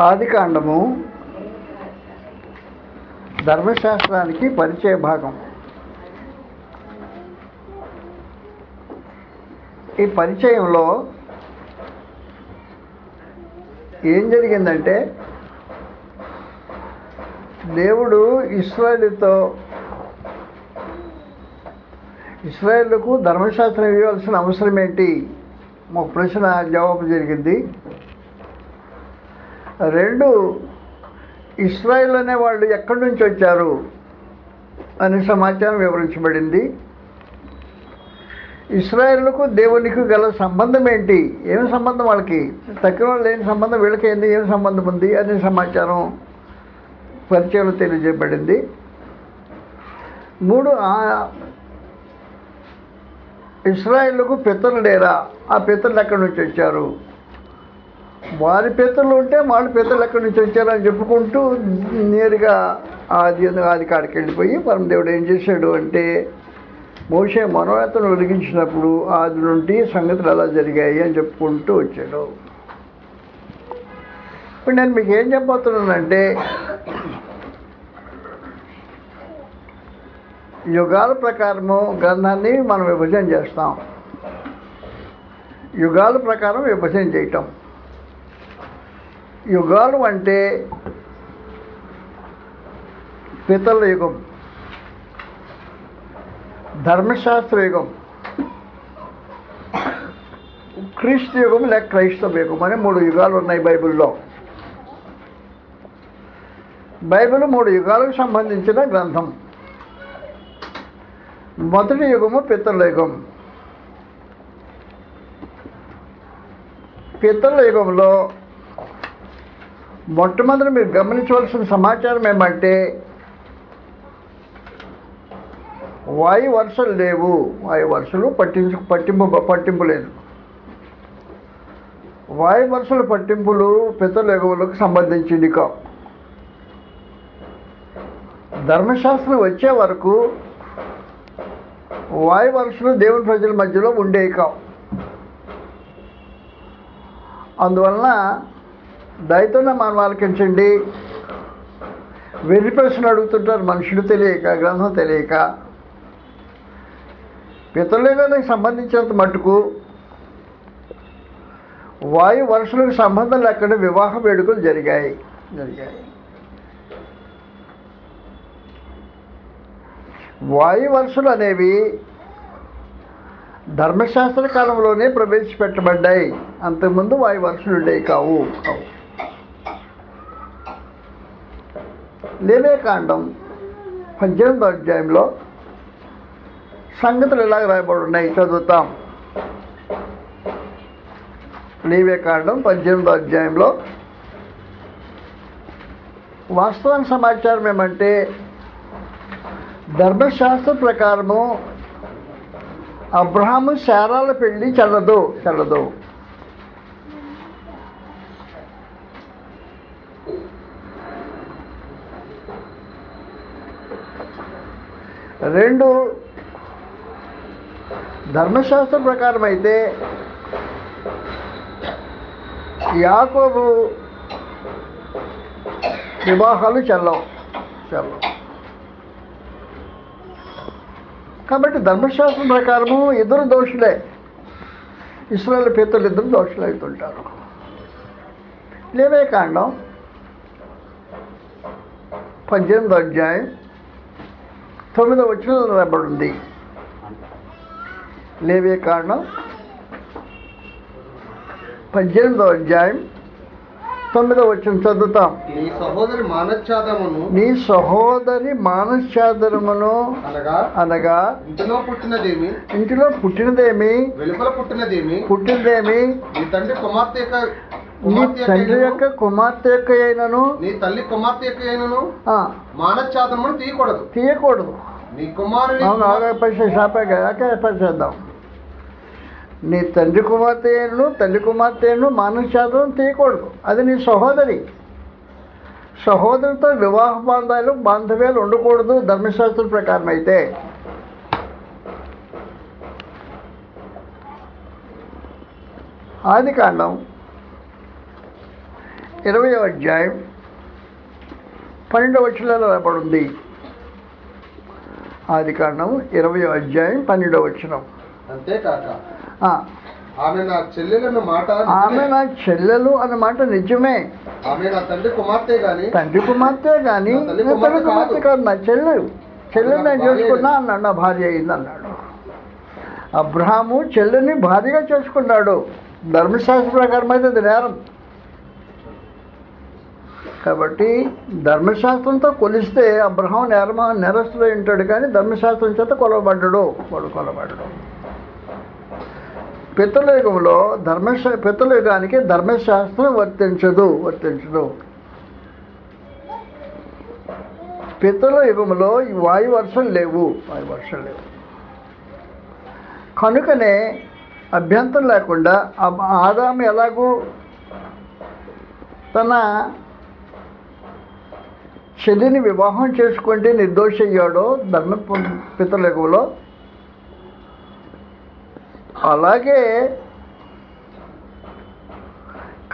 ఆదికాండము ధర్మశాస్త్రానికి పరిచయ భాగం. ఈ పరిచయంలో ఏం జరిగిందంటే దేవుడు ఇస్రాయేలుతో ఇస్రాయేళ్ళకు ధర్మశాస్త్రం ఇవ్వాల్సిన అవసరం ఏంటి ఒక ప్రశ్న జవాబు జరిగింది. రెండు ఇస్రాయిల్ అనే వాళ్ళు ఎక్కడి నుంచి వచ్చారు అనే సమాచారం వివరించబడింది. ఇస్రాయేళ్ళకు దేవునికి గల సంబంధం ఏంటి? ఏం సంబంధం వాళ్ళకి? తక్కిన వాళ్ళు లేని సంబంధం వీళ్ళకి ఏంది? ఏం సంబంధం ఉంది? అనే సమాచారం పరిచయం తెలియజేయబడింది. మూడు ఆ- ఇస్రాయేళ్ళకు పితరులు ఆ పితరులు ఎక్కడి నుంచి వచ్చారు? వారి పితరులు ఉంటే వాళ్ళ పితరులు ఎక్కడి నుంచి వచ్చారని చెప్పుకుంటూ నేరుగా ఆది ఆది కాడికి వెళ్ళిపోయి పరమదేవుడు ఏం చేశాడు అంటే మోసే మనోవేతను వెలిగించినప్పుడు ఆది నుండి సంగతులు ఎలా జరిగాయి అని చెప్పుకుంటూ వచ్చాడు. ఇప్పుడు నేను మీకు ఏం చెప్పబోతున్నానంటే యుగాల ప్రకారము గ్రంథాన్ని మనం విభజన చేస్తాం. యుగాల ప్రకారం విభజన చేయటం. యుగాలు అంటే పితల యుగం ధర్మశాస్త్ర యుగం క్రీస్తు యుగం లేక క్రైస్తవ యుగం అనే మూడు యుగాలు ఉన్నాయి బైబిల్లో. బైబిల్ మూడు యుగాలకు సంబంధించిన గ్రంథం. మొదటి యుగము పితరుల యుగం. పితరుల యుగంలో మొట్టమొదటి మీరు గమనించవలసిన సమాచారం ఏమంటే వాయు వరుసలు లేవు. వాయు వరుసలు పట్టించు పట్టింపు పట్టింపు లేదు. వాయు వరుసల పట్టింపులు పితరుల సంబంధించింది కా ధర్మశాస్త్రం వచ్చే వరకు వాయు వరుసలు దేవుని ప్రజల మధ్యలో ఉండేవి కావు. అందువలన దయతోనే మనం ఆలకించండి. వెర్రి ప్రశ్నలు అడుగుతుంటారు మనుషులు తెలియక గ్రంథం తెలియక. పితృలింగానికి సంబంధించినంత మట్టుకు వాయు వరుసలకు సంబంధం లేకుండా వివాహ వేడుకలు జరిగాయి. జరిగాయి. వాయు వరుసలు అనేవి ధర్మశాస్త్ర కాలంలోనే ప్రవేశపెట్టబడ్డాయి. అంతకుముందు వాయు వరుసలు ఉండేవి కావు కావు. లేవేకాండం పద్దెనిమిదో అధ్యాయంలో సంగతులు ఎలాగ రాయబడి ఉన్నాయి చదువుతాం. లేవేకాండం పద్దెనిమిదో అధ్యాయంలో వాస్తవానికి సమాచారం ఏమంటే ధర్మశాస్త్ర ప్రకారము అబ్రహాము శారాల పెళ్ళి చెల్లదు చెల్లదు. రెండు ధర్మశాస్త్ర ప్రకారం అయితే యాకోబు వివాహాలు చెల్లవు చెల్లవు కాబట్టి ధర్మశాస్త్రం ప్రకారము ఇద్దరు దోషులే. ఇస్రాయల్ పితరులు ఇద్దరు దోషులు అవుతుంటారు లేవే కాండం. పద్దెనిమిది అధ్యాయం. తొమ్మిదో వచ్చిన ఉంది లేవే కాండం పద్దెనిమిదో అధ్యాయం తొమ్మిదో వచ్చిన చదువుతాం. నీ సహోదరి మానచ్ఛాదమును నీ సహోదరి మానశ్చాదరమును అనగా అనగా ఇంటిలో పుట్టినదేమి? ఇంటిలో పుట్టినదేమి? వెలుపల పుట్టినదేమి? పుట్టినదేమి? నీ తండ్రి కుమార్తె నీ తండ్రి యొక్క కుమార్తె యొక్క అయినను నీ తల్లి కుమార్తె యొక్క అయినను మానచ్ఛాదమును తీయకూడదు. తీయకూడదు. నీ కుమారుని ఆగా పరిచయం ఆకే పరిచేద్దాం నీ తండ్రి కుమార్తె అయినను తల్లి కుమార్తె అయినను మానశ్చాదం తీయకూడదు. అది నీ సహోదరి. సహోదరితో వివాహ బాంధాలు బాంధవ్యాలు ఉండకూడదు. ధర్మశాస్త్రం ప్రకారం అయితే. ఆది కాండం ఇరవై అధ్యాయం పన్నెండవ వచనాలు రాబడింది ఆది కాండం ఇరవై అధ్యాయం పన్నెండవ వచనం. ఆమె నా చెల్లెలన్న మాట ఆమె నిజమే. నా చెల్లెలు అన్నమాట నిజమే. ఆమె నా తండ్రి కుమార్తె గాని తండ్రి కుమార్తె కానీ నా తల్లి కుమార్తె కాదు. చెల్లెలు. చెల్లెలు నేను చేసుకున్నా అన్నాడు నా భార్య అయింది అన్నాడు. అబ్రహాము చెల్లెని భార్యగా చేసుకున్నాడు. ధర్మశాస్త్ర ప్రకారం అయితే అది నేరం. కాబట్టి ధర్మశాస్త్రంతో కొలిస్తే అబ్రహం నేరమ నేరస్తుడై ఉంటాడు కానీ ధర్మశాస్త్రం చేత కొలవబడ్డాడు. వాడు కొలబడ్డాడు పితృయుగంలో ధర్మశా పితృయుగానికి ధర్మశాస్త్రం వర్తించదు వర్తించదు. పితృల యుగంలో ఈ వాయు వర్షం లేవు వాయు వర్షం లేవు. కనుకనే అభ్యంతరం లేకుండా ఆదాము ఎలాగూ తన చెల్లిని వివాహం చేసుకుంటే నిర్దోషి అయ్యాడో ధర్మ పితృల అలాగే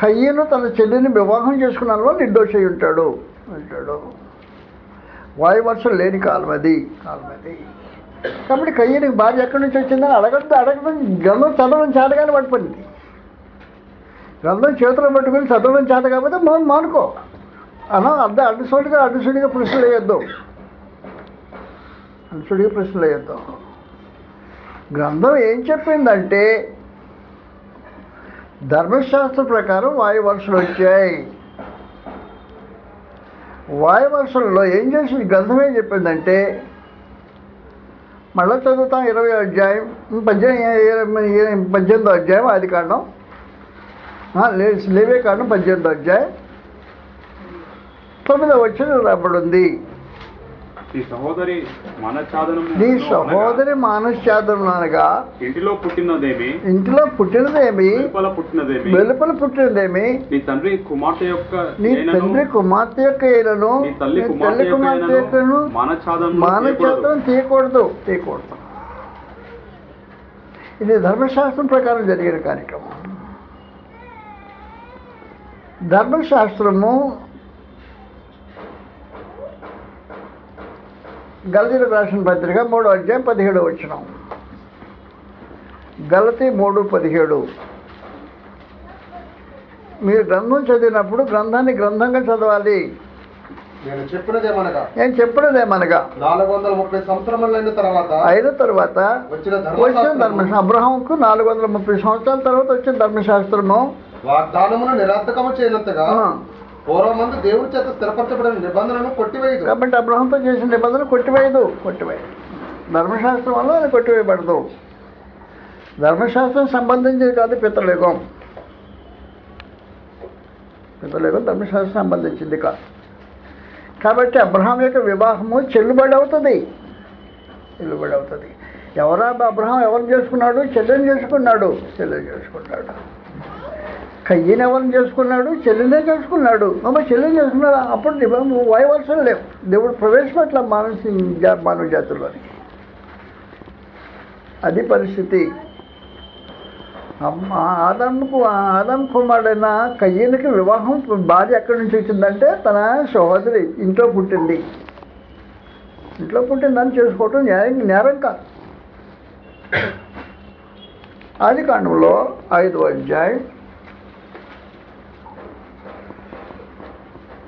కయ్యను తన చెల్లిని వివాహం చేసుకున్న వాళ్ళు నిర్దోషి అయి ఉంటాడు అంటాడు. వాయువర్షం లేని కాలం అది కాలం అది కాబట్టి కయ్యనికి భార్య ఎక్కడి నుంచి వచ్చిందని అడగద్దు అడగడం గ్రంథం చదవడం చేతగానే పట్టుకుంది గ్రంథం చేతిలో పట్టుకుని చదవడం చేత కాకపోతే మనం మానుకో. అన్న అడ్డ అడ్డసోడిగా అడ్డుసోడిగా ప్రశ్నలు వేయొద్దు. అడ్డసోడిగా ప్రశ్నలు వేయొద్దు. గ్రంథం ఏం చెప్పిందంటే ధర్మశాస్త్ర ప్రకారం వాయువర్షలు వచ్చాయి. వాయువర్షంలో ఏం చేసింది? గ్రంథం ఏం చెప్పిందంటే మళ్ళీ చదువుతాం ఇరవై అధ్యాయం పద్దెనిమిది పద్దెనిమిదో అధ్యాయం ఆది కాండం. లేవే కాండం పద్దెనిమిదో అధ్యాయం. తొమ్మిదో వచ్చిన రాబడింది. నీ సహోదరి మనఛాదనము నీ సహోదరి మానశ్చాదం అనగా ఇంటిలో పుట్టినదేమి? ఇంటిలో పుట్టినదేమి? వెలుపల పుట్టినదేమి? నీ తండ్రి కుమార్తె యొక్క నీ తండ్రి కుమార్తె యొక్క ఏలను? తల్లి కుమార్తె యొక్కను మానచాత్రం తీయకూడదు. తీయకూడదు. ఇది ధర్మశాస్త్రం ప్రకారం జరిగిన కార్యక్రమం. ధర్మశాస్త్రము గలతీలకు రాసిన పత్రిక మూడో అధ్యాయం పదిహేడు వచ్చిన గలతీ మూడు పదిహేడు. మీరు గ్రంథం చదివినప్పుడు గ్రంథాన్ని గ్రంథంగా చదవాలి. నేను చెప్పినదేమనగా? నేను చెప్పినదేమనగా? నాలుగు వందల ముప్పై సంవత్సరములైన తర్వాత అయిన తర్వాత వచ్చిన వచ్చిన ధర్మ ధర్మశాస్త్రము. అబ్రహాంకు నాలుగు వందల ముప్పై సంవత్సరాల తర్వాత వచ్చిన ధర్మశాస్త్రము. వాగ్దానమును నిరర్థకము చేయనంతగా పూర్వమందు దేవుడి చేత స్థిరపరచబడిన నిబంధనను కొట్టివేయదు. కాబట్టి అబ్రహంతో చేసిన నిబంధన కొట్టివేయదు. కొట్టివేయదు. ధర్మశాస్త్రం వల్ల అది కొట్టివేయబడదు. ధర్మశాస్త్రం సంబంధించేది కాదు పితృయుగం పితృయుగం ధర్మశాస్త్రం సంబంధించింది కాదు. కాబట్టి అబ్రహాం యొక్క వివాహము చెల్లుబడి అవుతుంది చెల్లుబడి అవుతుంది ఎవరా అబ్రహం ఎవరు చేసుకున్నాడు? చెల్లెని చేసుకున్నాడు. చెల్లెని చేసుకున్నాడు. కయ్యని ఎవరిని చేసుకున్నాడు చెల్లినే చేసుకున్నాడు. అమ్మ చెల్లిని చేసుకున్నాడు? అప్పుడు నిబ- లేవు. దేవుడు ప్రవేశపెట్ల మానవ జా- మానవ జాతుల్లోని. అది పరిస్థితి. అమ్మ ఆదంకు ఆదం కుమారుడైన కయ్యనికి వివాహం భార్య ఎక్కడి నుంచి వచ్చిందంటే తన సహోదరి ఇంట్లో పుట్టింది. ఇంట్లో పుట్టిందని చేసుకోవటం న్యాయం నేరం కాదు. ఆది కాండంలో ఐదు అధ్యాయం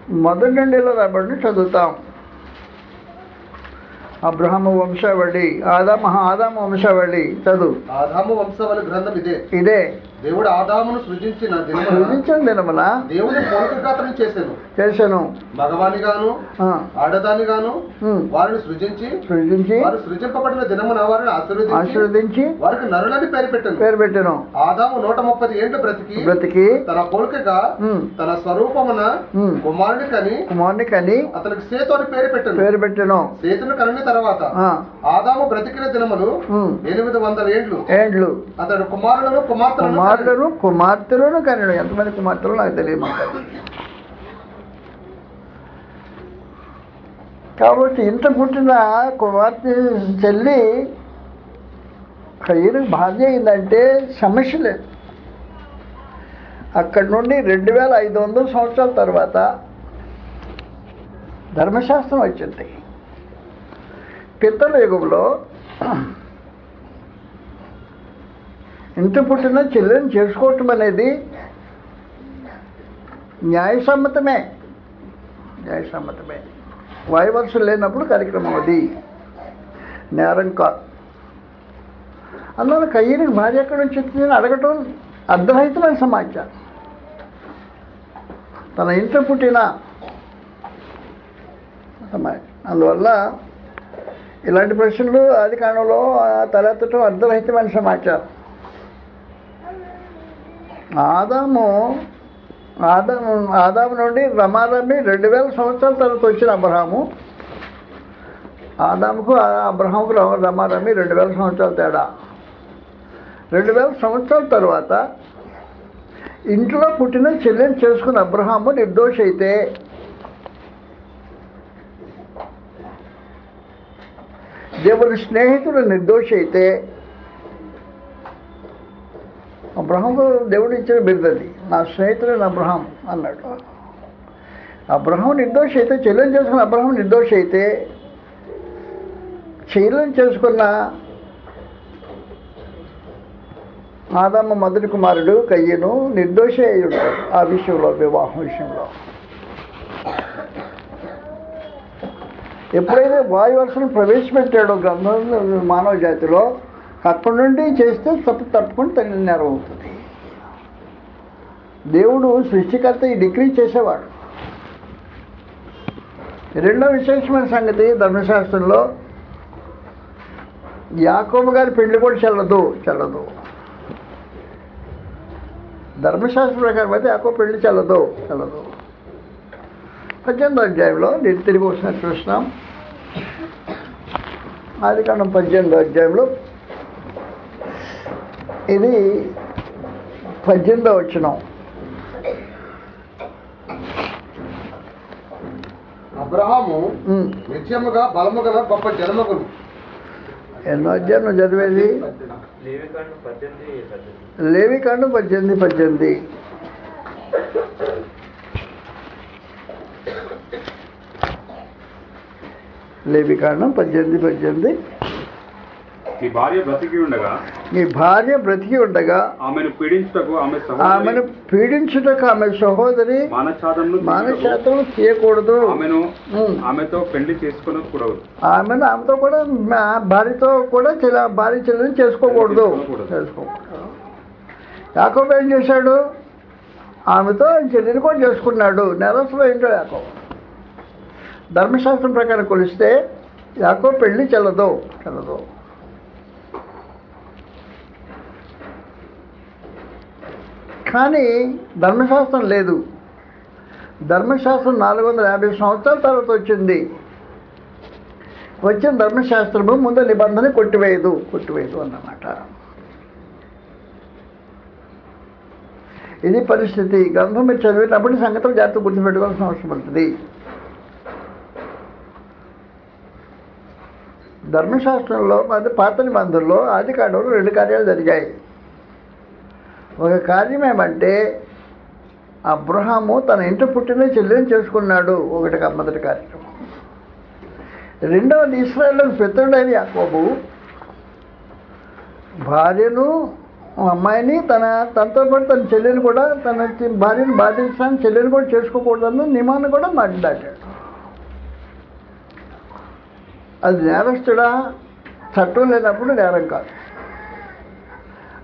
మొదటి నుండిలో రాబడి చదువుతాం. అబ్రహము వంశావళి ఆదామ ఆదాము వంశావళి చదువు. ఆదాము వంశవళి గ్రంథం ఇదే. ఇదే. దేవుడు ఆదామును సృజించిన దినమున సృజించిన దినమున దేవుని పోలికగాత్రం చేశాను. చేశాను. మగవానిగాను ఆ, ఆడదానిగాను ఉమ్, వారిని సృజించి సృజించి వారు సృజింపబడిన దినమున వారిని ఆశీర్వదించి ఆశీర్వదించి వారికి నరులని పేరు పెట్టాను. పేరు పెట్టాను. ఆదాము నూట ముప్పై ఏండ్లు బ్రతికి బ్రతికి తన పోలికగా తన స్వరూపమున కుమారుని కని కుమారుని కని అతనికి సేతు అని పేరు పెట్టాను. పేరు పెట్టాను. సేతును కనిన తర్వాత ఆదాము బ్రతికిన దినములు ఎనిమిది వందల ఏండ్లు ఏండ్లు అతడు కుమారులను కుమార్తెలను కుమారులను కుమార్తెలను కనడు. ఎంతమంది కుమార్తెలు నాకు తెలియదు మాకు కాబట్టి ఇంత పుట్టిన కుమార్తె చెల్లి ఈయనకు భార్య అయిందంటే సమస్య లేదు అక్కడి నుండి రెండు వేల ఐదు వందల సంవత్సరాల తర్వాత ధర్మశాస్త్రం వచ్చింది. పిత్తల యుగంలో ఇంటి పుట్టిన చెల్లెని చేసుకోవటం అనేది న్యాయసమ్మతమే. న్యాయసమ్మతమే. వాయువర్షం లేనప్పుడు కార్యక్రమం అది. నేరం కాదు. అందువల్ల కయ్యని భార్య ఎక్కడ నుంచి వచ్చిందని అడగటం అర్ధరహితమైన సమాచారం. తన ఇంట్లో పుట్టిన సమాచారం అందువల్ల ఇలాంటి ప్రశ్నలు ఆది కాలంలో తలెత్తటం అర్ధరహితమైన సమాచారం. ఆదాము ఆదాము ఆదాము నుండి రమారమి రెండు వేల సంవత్సరాల తర్వాత వచ్చిన అబ్రహాము. ఆదాముకు అబ్రహాముకు రమ- రమారమి రెండు వేల సంవత్సరాల తేడా. రెండు వేల సంవత్సరాల తర్వాత ఇంట్లో పుట్టిన చెల్లెని చేసుకున్న అబ్రహాము నిర్దోష అయితే దేవుని స్నేహితుడు నిర్దోష అయితే అబ్రహాంకు దేవుడు ఇచ్చిన బిరుదది. నా స్నేహితుడు అబ్రహాం అన్నాడు. అబ్రహం నిర్దోషి అయితే చెల్లెని చేసుకున్న అబ్రహం నిర్దోషి అయితే చెల్లెని చేసుకున్న ఆదమ్మ మొదటి కుమారుడు కయ్యను నిర్దోషి అయి ఉంటాడు ఆ విషయంలో వివాహం విషయంలో. ఎప్పుడైతే వాయువర్షను ప్రవేశపెట్టాడో గ్రంథం మానవ జాతిలో అక్కడి నుండి చేస్తే తప్పు తప్పకుండా తగిన నేరం అవుతుంది దేవుడు సృష్టికర్త ఈ డిగ్రీ చేసేవాడు. రెండో విశేషమైన సంగతి ధర్మశాస్త్రంలో యాకోబు గారి పెళ్ళి కూడా చెల్లదు చెల్లదు. ధర్మశాస్త్ర ప్రకారం అయితే యాకోబు పెళ్ళి చెల్లదు చెల్లదు. పద్దెనిమిది అధ్యాయంలో నేను తిరిగి వచ్చినట్టు చూసినాం ఆది కాండం పద్దెనిమిదో అధ్యాయంలో ఇది పద్దెనిమిదో వచ్చినాం అబ్రహాము. నిత్యముగా బలము గల గొప్ప జనమగును ఎన్నో నువ్వు చదివేది? లేవికాండం పద్దెనిమిది పద్దెనిమిది. లేవి కాండం పద్దెనిమిది పద్దెనిమిది లేవి కాండం పద్దెనిమిది పద్దెనిమిది నీ భార్య బ్రతికి ఉండగా నీ భార్య బ్రతికి ఉండగా ఆమెను పీడించుటకు ఆమె ఆమెను పీడించుటకు ఆమె సహోదరి మానచాదమును మానశాతం చేయకూడదు ఆమెను. ఆమెతో పెళ్ళి చేసుకుని కూడదు ఆమెను ఆమెతో కూడా మా భార్యతో కూడా భార్య చెల్లెని చేసుకోకూడదు. చేసుకోకూడదు. యాకోబు ఏం చేశాడు? ఆమెతో చెల్లిని కూడా చేసుకున్నాడు. నెరస్లో ఏంటో యాకో ధర్మశాస్త్రం ప్రకారం కొలిస్తే యాకో పెళ్ళి చెల్లదు. చెల్లదు. కానీ ధర్మశాస్త్రం లేదు. ధర్మశాస్త్రం నాలుగు వందల యాభై సంవత్సరాల తర్వాత వచ్చింది. వచ్చిన ధర్మశాస్త్రము ముందు నిబంధన కొట్టివేయదు. కొట్టివేయదు అన్నమాట. ఇది పరిస్థితి. గ్రంథం మీరు చదివేటప్పుడు సంగతులు జాగ్రత్త గుర్తుపెట్టుకోవాల్సిన అవసరం ఉంటుంది. ధర్మశాస్త్రంలో అది పాత నిబంధనలో ఆది కాండంలో రెండు కార్యాలు జరిగాయి. ఒక కార్యం ఏమంటే అబ్రహాము తన ఇంట పుట్టిన చెల్లెని చేసుకున్నాడు. ఒకటి మొదటి కార్యక్రమం రెండవది ఇస్రాయల్లోని పితరుడైన యాకోబు భార్యను అమ్మాయిని తన తనతో పాటు తన చెల్లెని కూడా తన భార్యను బాధించడానికి చెల్లెని కూడా చేసుకోకూడదని నియమాన్ని కూడా మాట్లాడాడు. అది నేరస్తుడా? చట్టం లేనప్పుడు నేరం కాదు.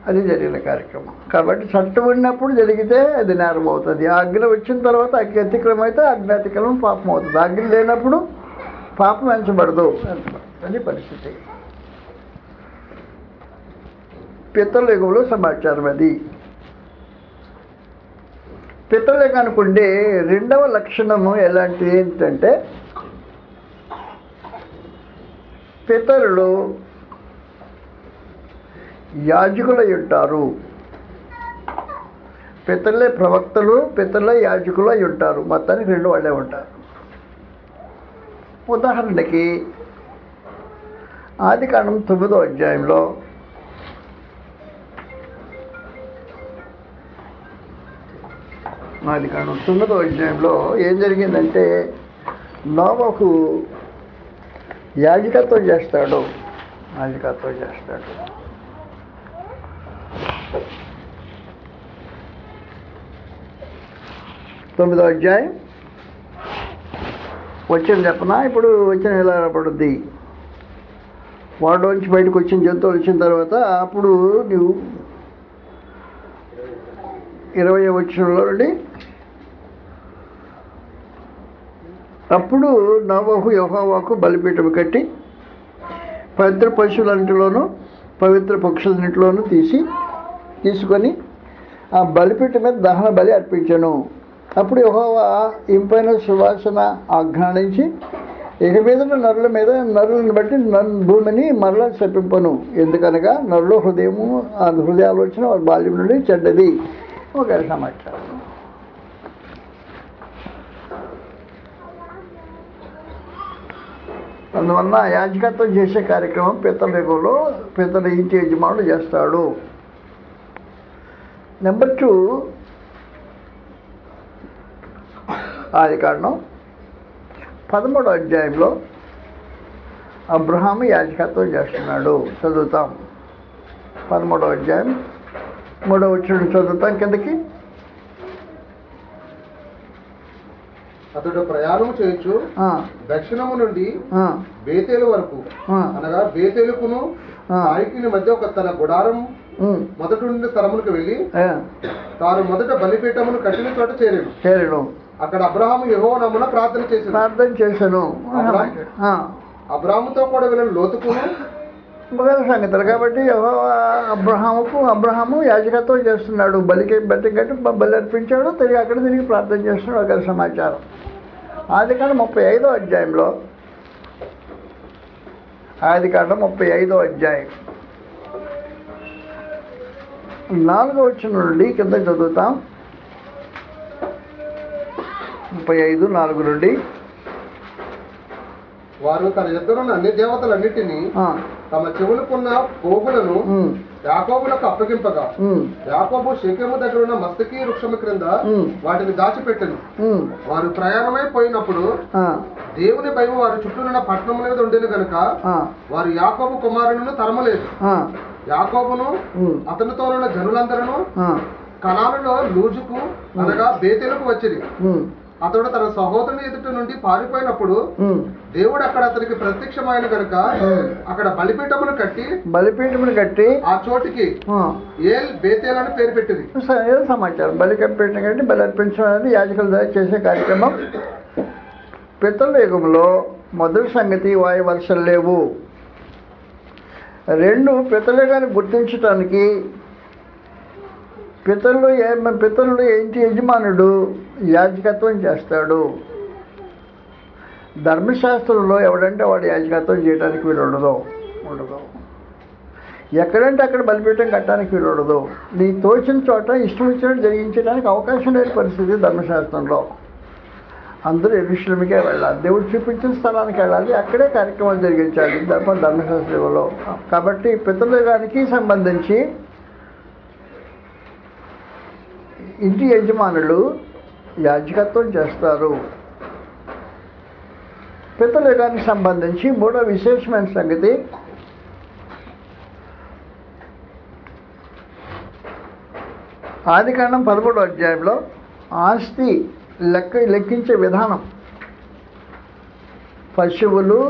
అది జరిగిన కార్యక్రమం. కాబట్టి చట్టం ఉన్నప్పుడు జరిగితే అది నేరం అవుతుంది అగ్ని వచ్చిన తర్వాత అతిక్రమం అయితే అగ్ని అతిక్రమం పాపం అవుతుంది అగ్ని లేనప్పుడు పాపం ఎంచబడదు అది పరిస్థితి. పితల సమాచారం అది. పితల రెండవ లక్షణము ఎలాంటిది ఏంటంటే పితరులు యాజకులై ఉంటారు. పితరులే ప్రవక్తలు పితరులే యాజకులు అయి ఉంటారు. మొత్తానికి రెండు వాళ్ళే ఉంటారు. ఉదాహరణకి ఆది కాండం తొమ్మిదో అధ్యాయంలో అది కాను తొమ్మిదో అధ్యాయంలో ఏం జరిగిందంటే నోవకు యాజకత్వం చేస్తాడు. యాజకత్వం చేస్తాడు. తొమ్మిదో అధ్యాయం. వచ్చిన చెప్పనా? ఇప్పుడు వచ్చిన ఎలా పడుద్ది? వాడలోంచి బయటకు వచ్చిన జంతువులు వచ్చిన తర్వాత అప్పుడు నువ్వు ఇరవై వచ్చినలో నుండి అప్పుడు నవహు యహోవాకు బలిపీఠం కట్టి పవిత్ర పశువులన్నింటిలోనూ పవిత్ర పక్షులన్నింటిలోనూ తీసి తీసుకొని ఆ బలిపీఠం మీద దహన బలి అర్పించను. అప్పుడు యహోవా ఇంపైన సువాసన ఆజ్ఞానించి ఇక మీద నరుల మీద నరులను బట్టి నన్ను భూమిని మరలా శపింపను. ఎందుకనగా నరుల హృదయము ఆ హృదయ ఆలోచన వారి బాల్యం నుండి చెడ్డది. ఒక సమాచారం. అందువలన యాజకత్వం చేసే కార్యక్రమం పిత్తల యుగంలో పిత్తల ఇంటి యజమానుడు చేస్తాడు. నెంబర్ టూ ఆది కారణం. పదమూడో అధ్యాయంలో అబ్రహాము యాజకత్వం చేస్తున్నాడు. చదువుతాం. పదమూడో అధ్యాయం. మూడో వచ్చిన చదువుతాం కిందకి. అతడు ప్రయాణం చేయొచ్చు దక్షిణము నుండి బేతేలు వరకు అనగా బేతేలుకును. నాయకుని మధ్య ఒక తన గుడారం మొదటి నుండి స్థలములకు వెళ్ళి తాను మొదట బలిపీఠమును కట్టిన చోట చేరాడు చేరడం అక్కడ అబ్రహాము యెహోవా నామమున ప్రార్థన చేశాడు. ప్రార్థన చేశాను. అబ్రాహాముతో కూడా వెళ్ళిన లోతుకును మొదల సంగతులు కాబట్టి అబ్రహాముకు అబ్రహాము యాజకత్వం చేస్తున్నాడు. బలికి బట్టి కట్టి బలి అర్పించాడు. తిరిగి అక్కడ తిరిగి ప్రార్థన చేస్తున్నాడు. ఒక సమాచారం. ఆది కాండ ముప్పై ఐదో అధ్యాయంలో ఆది కాండ ముప్పై ఐదో అధ్యాయం. నాలుగో వచ్చిన నుండి కింద చదువుతాం. ముప్పై ఐదు నాలుగు నుండి. వారు తన ఇద్దరున్న అన్ని దేవతలన్నిటినీ తమ చెవులకున్న పోగులను యాకోబులకు అప్పగింపగా యాకోబు శేకెము దగ్గర ఉన్న మస్తకి వృక్షము క్రింద వాటిని దాచిపెట్టెను. వారు ప్రయాణమై పోయినప్పుడు దేవుని భయం వారి చుట్టూనున్న పట్టణం మీద ఉండేది కనుక వారు యాకోబు కుమారులను తరమలేదు. యాకోబును అతనితో ఉన్న జనులందరూ కణాలలో లూజుకు అనగా బేతేలకు వచ్చింది అతడు తన సహోదరుని ఎదుట నుండి పారిపోయినప్పుడు. దేవుడు అక్కడ అతనికి ప్రత్యక్షమైన కనుక అక్కడ బలిపీఠమును కట్టి బలిపీఠమును కట్టి ఆ చోటికి ఏల్ బేతేల్ అని పేరు పెట్టింది. సమాచారం బలి కప్పెట్టిన కంటే బలి అర్పించడం అనేది యాజకుల ద్వారా చేసే కార్యక్రమం. పితల యుగంలో మొదటి సంగతి వాయు వర్షాలు లేవు. రెండు పితల యుగాన్ని గుర్తించడానికి పితరులు ఏ పితరులు ఏంటి? యజమానుడు యాజకత్వం చేస్తాడు. ధర్మశాస్త్రంలో ఎవడంటే వాడు యాజకత్వం చేయడానికి వీలు ఉండదు. ఉండదు ఎక్కడంటే అక్కడ బలిపీఠం కట్టడానికి వీలు ఉండదు నీ తోచిన చోట ఇష్టం వచ్చినట్టు జరిగించడానికి అవకాశం లేని పరిస్థితి ధర్మశాస్త్రంలో. అందరూ ఎరుశ్రమికే వెళ్ళాలి. దేవుడు చూపించిన స్థలానికి వెళ్ళాలి. అక్కడే కార్యక్రమాలు జరిగించాలి. ధర్మ ధర్మశాస్త్రంలో. కాబట్టి పితృయుగానికి సంబంధించి ఇంటి యజమానులు యాజకత్వం చేస్తారు. పితృయుగానికి సంబంధించి మూడో విశేషమైన సంగతి ఆదికాండం పదమూడో అధ్యాయంలో ఆస్తి లెక్క లెక్కించే విధానం. పశువులు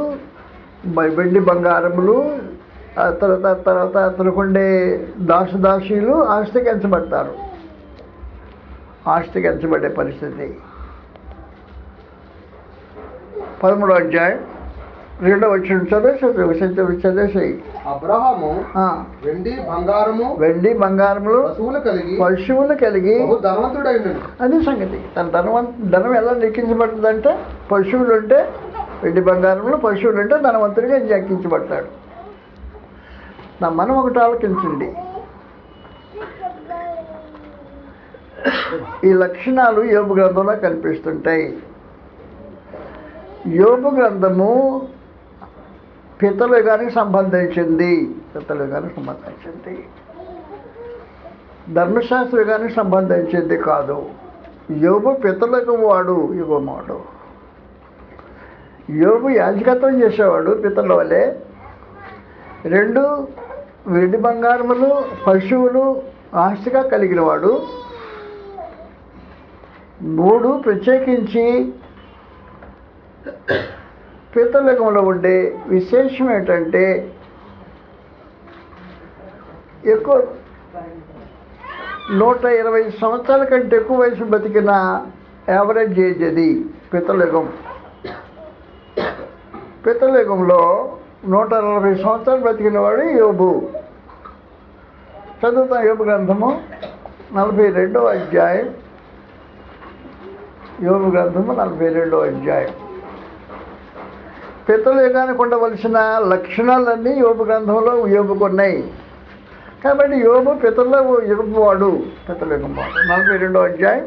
వెండి బంగారములు తర్వాత తర్వాత అతనుకుండే దాసుదాసీలు ఆస్తికి ఎంచబడతారు ఆస్తికి ఎంచబడే పరిస్థితి. పదమూడో అధ్యాయం రెండో వచ్చిన చదివేసి చదివి చదివేసి. అబ్రహాము వెండి బంగారము వెండి బంగారములు పశువులు కలిగి పశువులు కలిగి అది సంగతి. తన ధనవం ధనం ఎలా లెక్కించబడుతుందంటే పశువులు ఉంటే వెండి బంగారంలో పశువులు ఉంటే ధనవంతుడిగా లెక్కించబడతాడు నా మనం ఒకటి ఆలోచించండి. ఈ లక్షణాలు యోగు గ్రంథంలో కనిపిస్తుంటాయి. యోగు గ్రంథము పితలుగానికి సంబంధించింది. పితలుగానికి సంబంధించింది. ధర్మశాస్త్రుగానికి సంబంధించింది కాదు. యోగు పితలకు వాడు యుగమాడు యోగు యాజకత్వం చేసేవాడు పితల వలె. రెండు వెండి బంగారములు పశువులు ఆస్తిగా కలిగినవాడు. మూడు ప్రత్యేకించి పీతలకంలో ఉండే విశేషం ఏంటంటే ఎక్కువ నూట ఇరవై సంవత్సరాల కంటే ఎక్కువ వయసు బతికిన యావరేజ్ ఏజ్ అది పితలయుగం పితలయుగంలో నూట నలభై సంవత్సరాలు బ్రతికిన వాడు యోబు. చదువుతాం యోబు గ్రంథము నలభై రెండవ అధ్యాయం యోబు గ్రంథము నలభై రెండవ అధ్యాయం. పితలయుగానికి ఉండవలసిన లక్షణాలన్నీ యోబు గ్రంథంలో యోబుకున్నాయి కాబట్టి యోబు పితల యుగవాడు పితల యుగవాడు నలభై రెండో అధ్యాయం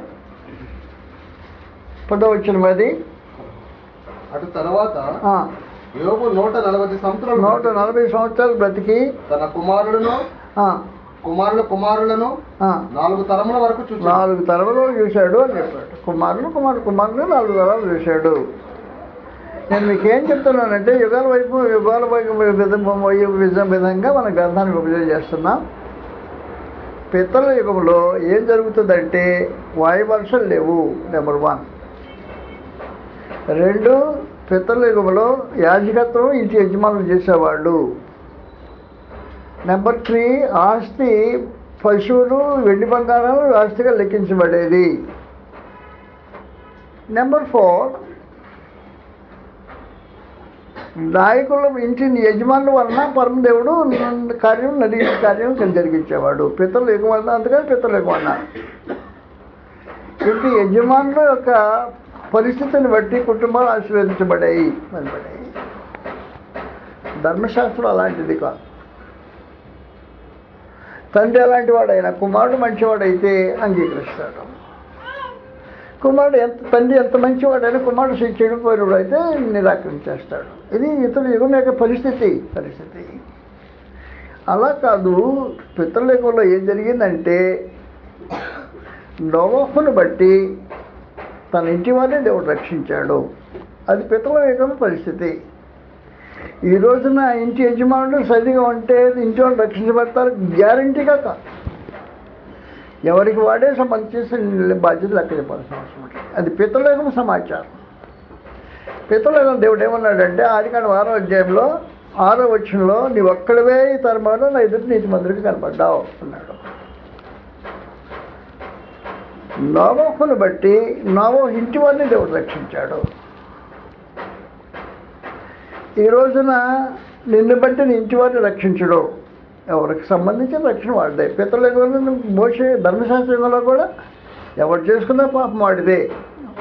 పదవచ్చిన అది. అటు తర్వాత యోబు నూట నలభై సంవత్సరాలు నూట నలభై సంవత్సరాలు బ్రతికి తన కుమారులను ఆ, కుమారుల కుమారులను నాలుగు తరముల వరకు నాలుగు తరములు చూశాడు అని చెప్పాడు. కుమారులు కుమారు కుమారులు నాలుగు తరాలు చూశాడు. నేను మీకు ఏం చెప్తున్నానంటే యుగాల వైపు యుగాల వైపు విధ- విధ- విధంగా మన గ్రంథాన్ని విభజన చేస్తున్నాం. పితల యుగంలో ఏం జరుగుతుందంటే వాయువర్షాలు లేవు నెంబర్ వన్. రెండు పితల యుగంలో యాజకత్వం ఇంటి యజమానులు చేసేవాళ్ళు. నెంబర్ త్రీ ఆస్తి పశువులు వెండి బంగారాలు ఆస్తిగా లెక్కించబడేది. నెంబర్ ఫోర్ నాయకుల ఇంటి యజమానుల వలన పరమదేవుడు కార్యం నడి కార్యం జరిగించేవాడు. పితరులు ఎగుమన్న అందుకని పితరులు యుగం ఇంటి యజమానుల యొక్క పరిస్థితిని బట్టి కుటుంబాలు ఆశీర్వదించబడాయి. ధర్మశాస్త్రం అలాంటిది కాదు. తండ్రి ఎలాంటి వాడైనా కుమారుడు మంచివాడైతే అంగీకరిస్తాడు. కుమారుడు ఎంత తండ్రి ఎంత మంచివాడైనా కుమారుడు శి- చెడిపోయినప్పుడు అయితే నిరాకరించేస్తాడు. ఇది ఇతరుల యుగం యొక్క పరిస్థితి పరిస్థితి. అలా కాదు పితృల యుగంలో ఏం జరిగిందంటే నోవహును బట్టి తన ఇంటి వారిని దేవుడు రక్షించాడు. అది పితల యుగం పరిస్థితి. ఈ రోజున ఇంటి యజమానుడు సరిగా ఉంటే ఇంటి వాళ్ళు రక్షించబడతారు. గ్యారంటీగా కాదు. ఎవరికి వాడే సంబంధించిన బాధ్యత లెక్క చెప్పాల్సిన అవసరం అది పితలేకం సమాచారం. పితలేకం దేవుడు ఏమన్నాడంటే ఆదికాండ ఆరో అధ్యాయంలో ఆరో వచ్చంలో నీ ఒక్కడవే ఈ తరమాలో నా ఎదురు నీతి మందిరికి కనపడ్డావు అన్నాడు. నోవోహును బట్టి నోవో ఇంటి వారిని దేవుడు రక్షించాడు. ఈ రోజున నిన్ను బట్టి నీ ఇంటి వారిని రక్షించడం. ఎవరికి సంబంధించిన రక్షణ వాడిదే. పితల మోసే ధర్మశాస్త్రంలో కూడా ఎవరు చేసుకున్నా పాపం వాడిదే.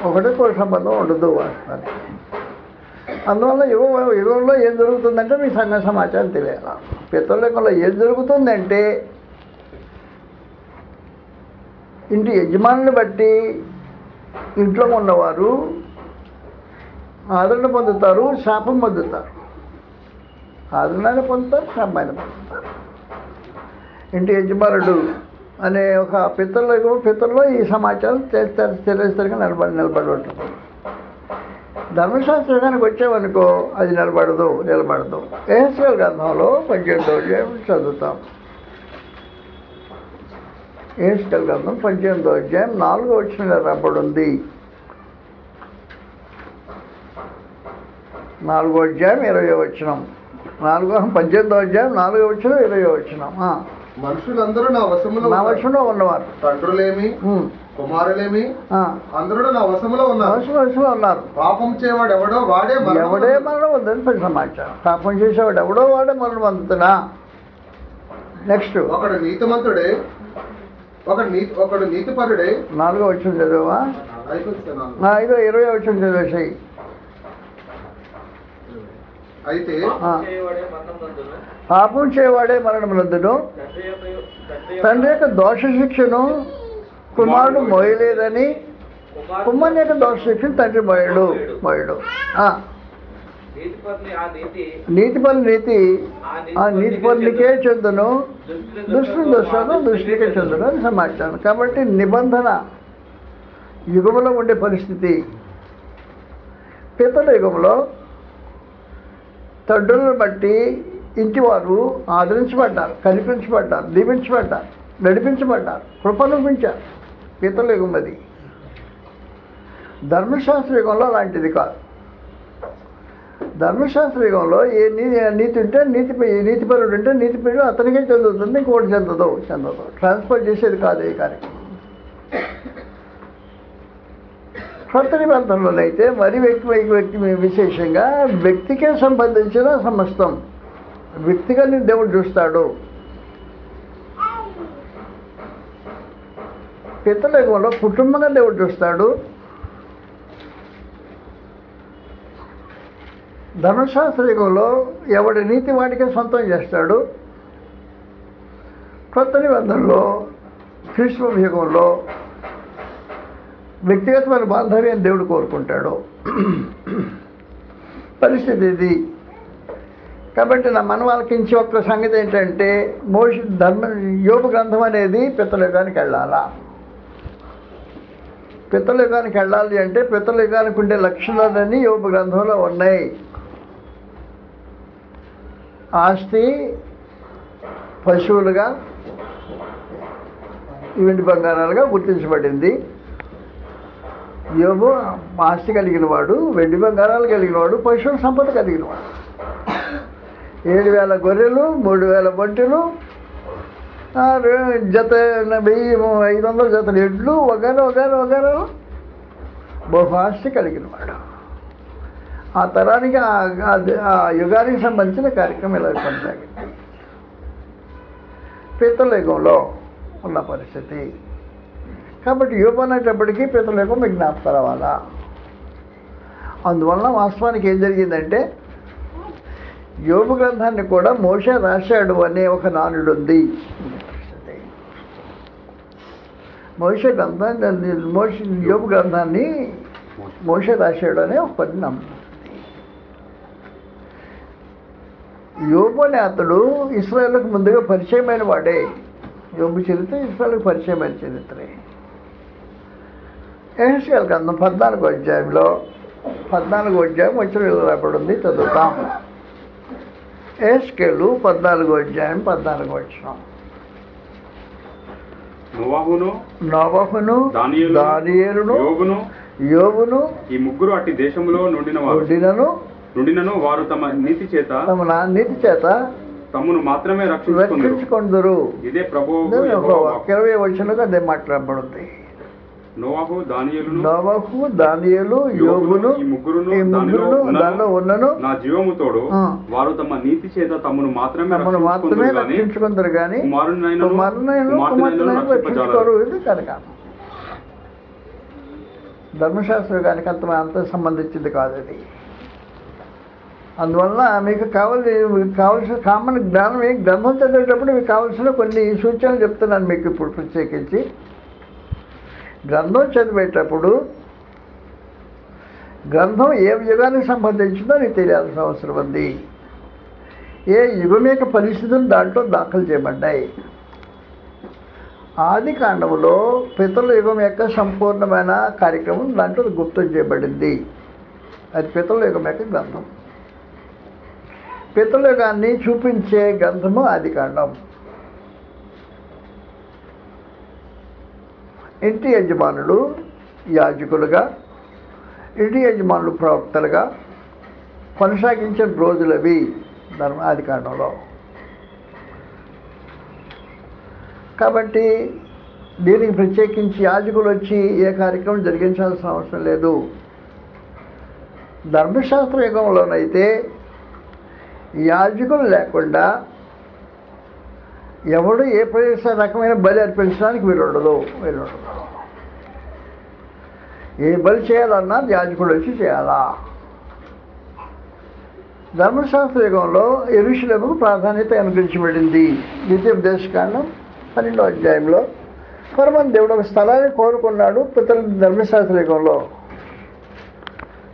ఒకటే కూడా సంబంధం ఉండదు వాస్తవానికి అందువల్ల యుగ యుగంలో ఏం జరుగుతుందంటే మీ సంఘ సమాచారం తెలియాలి. పితృలింగంలో ఏం జరుగుతుందంటే ఇంటి యజమానుని బట్టి ఇంట్లో ఉన్నవారు ఆదరణ పొందుతారు శాపం పొందుతారు. ఆదరణ పొందుతారు శాపాన్ని పొందుతారు. ఇంటి యజమానుడు అనే ఒక పితల్లో పిత్రలో ఈ సమాచారం చేస్తారు తెలియస్తరిగా నిలబడి నిలబడి ఉంటుంది ధర్మశాస్త్రానికి వచ్చేవనుకో అది నిలబడదు నిలబడదు. ఏహెస్ఎల్ గ్రంథంలో పద్దెనిమిదో అధ్యాయం చదువుతాం. ఏహెస్ఎల్ గ్రంథం పద్దెనిమిదో అధ్యాయం నాలుగో వచ్చిన నిలబడి ఉంది. నాలుగో అధ్యాయం ఇరవై వచ్చినాం నాలుగో పద్దెనిమిదో అధ్యాయం నాలుగో వచ్చిన ఇరవై వచ్చినాం. మనుషులందరూ నా వశములో నా. వర్షంలో ఉన్నవారు. తండ్రులేమి. కుమారులేమి. అందరూ నా వశములో ఉన్నారు. వర్షంలో ఉన్నారు. పాపం చేయవాడు ఎవడో వాడే ఎవడే. మరణం వద్దని పది సమాచారం. పాపం చేసేవాడు ఎవడో వాడే మరణం అందుతున్నా. నెక్స్ట్ ఒకడు నీతిమంతుడే ఒకడు నీతి ఒకడు నీతిపరుడే. నాలుగో వచ్చిన చదువా ఐదో ఇరవై వచ్చిన చదివేసాయి. అయితే పాపం చేయవాడే మరణం నందును తండ్రి యొక్క దోష శిక్షను కుమారుడు మోయలేదని కుమారుని యొక్క దోష శిక్షను తండ్రి మోయడు మోయడు. ఆ, నీతి ఆ నీతి నీతి పని నీతి ఆ నీతి పనులకే చెందును దుష్టుని దుష్టుడు దుష్టునికే చెందును అని సమాచారం. కాబట్టి నిబంధన యుగంలో ఉండే పరిస్థితి. పితల యుగంలో తండ్రులను బట్టి ఇంటివారు ఆదరించబడ్డారు కనిపించబడ్డారు దీవించబడ్డారు నడిపించబడ్డారు కృపనిపించారు. పీతల ఎగుమది ధర్మశాస్త్ర యుగంలో అలాంటిది కాదు. ధర్మశాస్త్ర యుగంలో ఏ నీతి నీతి ఉంటే నీతి నీతిపరుడు ఉంటే నీతిపరుడు అతనికే చెందుతుంది ఇంకోటి చెందదు చెందదు. ట్రాన్స్ఫర్ చేసేది కాదు ఈ కార్యక్రమం. కొత్త నిబంధనలోనైతే మరి వ్యక్తి వ్యక్తి విశేషంగా వ్యక్తికే సంబంధించిన సమస్తం. వ్యక్తిగా దేవుడు చూస్తాడు. పితలయుగంలో కుటుంబంగా దేవుడు చూస్తాడు. ధర్మశాస్త్ర యుగంలో ఎవడి నీతి వాడికే సొంతం చేస్తాడు. కొత్త నిబంధనలో క్రీస్తు యుగంలో వ్యక్తిగతమైన బాంధవ్యం దేవుడు కోరుకుంటాడు. పరిస్థితి ఇది. కాబట్టి నా మనవాళ్ళకించి ఒక్క సంగతి ఏంటంటే మోష ధర్మ యోగ గ్రంథం అనేది పిత్తలయుగానికి వెళ్ళాలా? పిత్తలయుగానికి వెళ్ళాలి అంటే పిత్తలయుగానికి ఉండే లక్షణాలన్నీ యోగ గ్రంథంలో ఉన్నాయి. ఆస్తి పశువులుగా వెండి బంగారాలుగా గుర్తించబడింది. యోబు ఆస్తి కలిగిన వాడు వెండి బంగారాలు కలిగిన వాడు పశువుల సంపద కలిగిన వాడు. ఏడు వేల గొర్రెలు మూడు వేల బొట్టెలు జత వెయ్యి ఐదు వందల జతలు ఎడ్లు వగేర వగేర వగేర. బహు కలిగిన వాడు. ఆ తరానికి ఆ- ఆ యుగానికి సంబంధించిన కార్యక్రమం ఇలా కొనసాగింది. పిత్తల యుగంలో ఉన్న పరిస్థితి కాబట్టి యోబు అనేటప్పటికీ పితలకు యుగం మీకు జ్ఞాపకం రావాలా అందువలన వాస్తవానికి ఏం జరిగిందంటే యోగు గ్రంథాన్ని కూడా మోష రాశాడు అనే ఒక నానుడు ఉంది మోష గ్రంథాన్ని మోష యోగు గ్రంథాన్ని మోష రాశాడు అనే ఒక పరిణామం. యోగు అనే అతడు ఇస్రాయేల్కి ముందుగా పరిచయమైన వాడే. యోగు చరిత్ర ఇస్రాయల్కి పరిచయమైన చరిత్రే. ఎహెస్కేల్ గ్రంథం పద్నాలుగో అధ్యాయంలో పద్నాలుగో అధ్యాయం వచ్చిన రాబడి ఉంది చదువుతాం. ఎహెస్కేలు పద్నాలుగో అధ్యాయం పద్నాలుగో వచ్చిన నోవాహును దానియేలును, యోబును ఈ ముగ్గురు అట్టి దేశంలో నుండిన వారు ఒడినను నుండినను వారు తమ నీతి చేత తమ నీతి చేత తమ్మును మాత్రమే రక్షించుకుందరు. ఇదే ప్రభువు ఇరవై వచ్చినకు అదే మాట్లాడబడింది. నోవాహు దానియేలును నవహు దానియేలు యోబును ఈ ముగ్గురును ఈ ముగ్గురును దానిలో ఉన్నను నా జీవము తోడు. వారు తమ నీతి చేత తమ్మును మాత్రమే తమను మాత్రమే రక్షించుకుందురు కానీ కుమారునైనా కుమార్తెనైనా రక్షించుకోరు. ఇది కనుక ధర్మశాస్త్రం కానీ అంత అంత సంబంధించింది కాదు అది అందువల్ల మీకు కావాలి కావాల్సిన కామన్ జ్ఞానం ఏ గ్రంథం చదివేటప్పుడు మీకు కావాల్సిన కొన్ని సూచనలు చెప్తున్నాను మీకు ఇప్పుడు ప్రత్యేకించి గ్రంథం చదివేటప్పుడు గ్రంథం ఏ యుగానికి సంబంధించిందో నీకు తెలియాల్సిన అవసరం ఉంది. ఏ యుగం యొక్క పరిస్థితులు దాంట్లో దాఖలు చేయబడ్డాయి. ఆది కాండములో పితల యుగం యొక్క సంపూర్ణమైన కార్యక్రమం దాంట్లో గుప్తం చేయబడింది. అది పితల యుగం యొక్క గ్రంథం. పితల యుగాన్ని చూపించే గ్రంథము ఆది కాండం ఇంటి యజమానులు యాజకులుగా ఇంటి యజమానులు ప్రవక్తలుగా కొనసాగించిన రోజులవి ధర్మ ఆది కాబట్టి దీనికి ప్రత్యేకించి యాజకులు వచ్చి ఏ కార్యక్రమం జరిగించాల్సిన అవసరం లేదు. ధర్మశాస్త్ర యుగంలోనైతే యాజకులు లేకుండా ఎవడు ఏ ప్రదేశ రకమైన బలి అర్పించడానికి వీలుండదు వీలుండదు. ఏ బలి చేయాలన్నా యాజకుడు వచ్చి చేయాలా? ధర్మశాస్త్ర యుగంలో ఎరుషులకు ప్రాధాన్యత అనుగ్రహించబడింది. ద్వితీయోపదేశకాండం పన్నెండో అధ్యాయంలో పరమన్ దేవుడు ఒక స్థలాన్ని కోరుకున్నాడు పితల ధర్మశాస్త్ర యుగంలో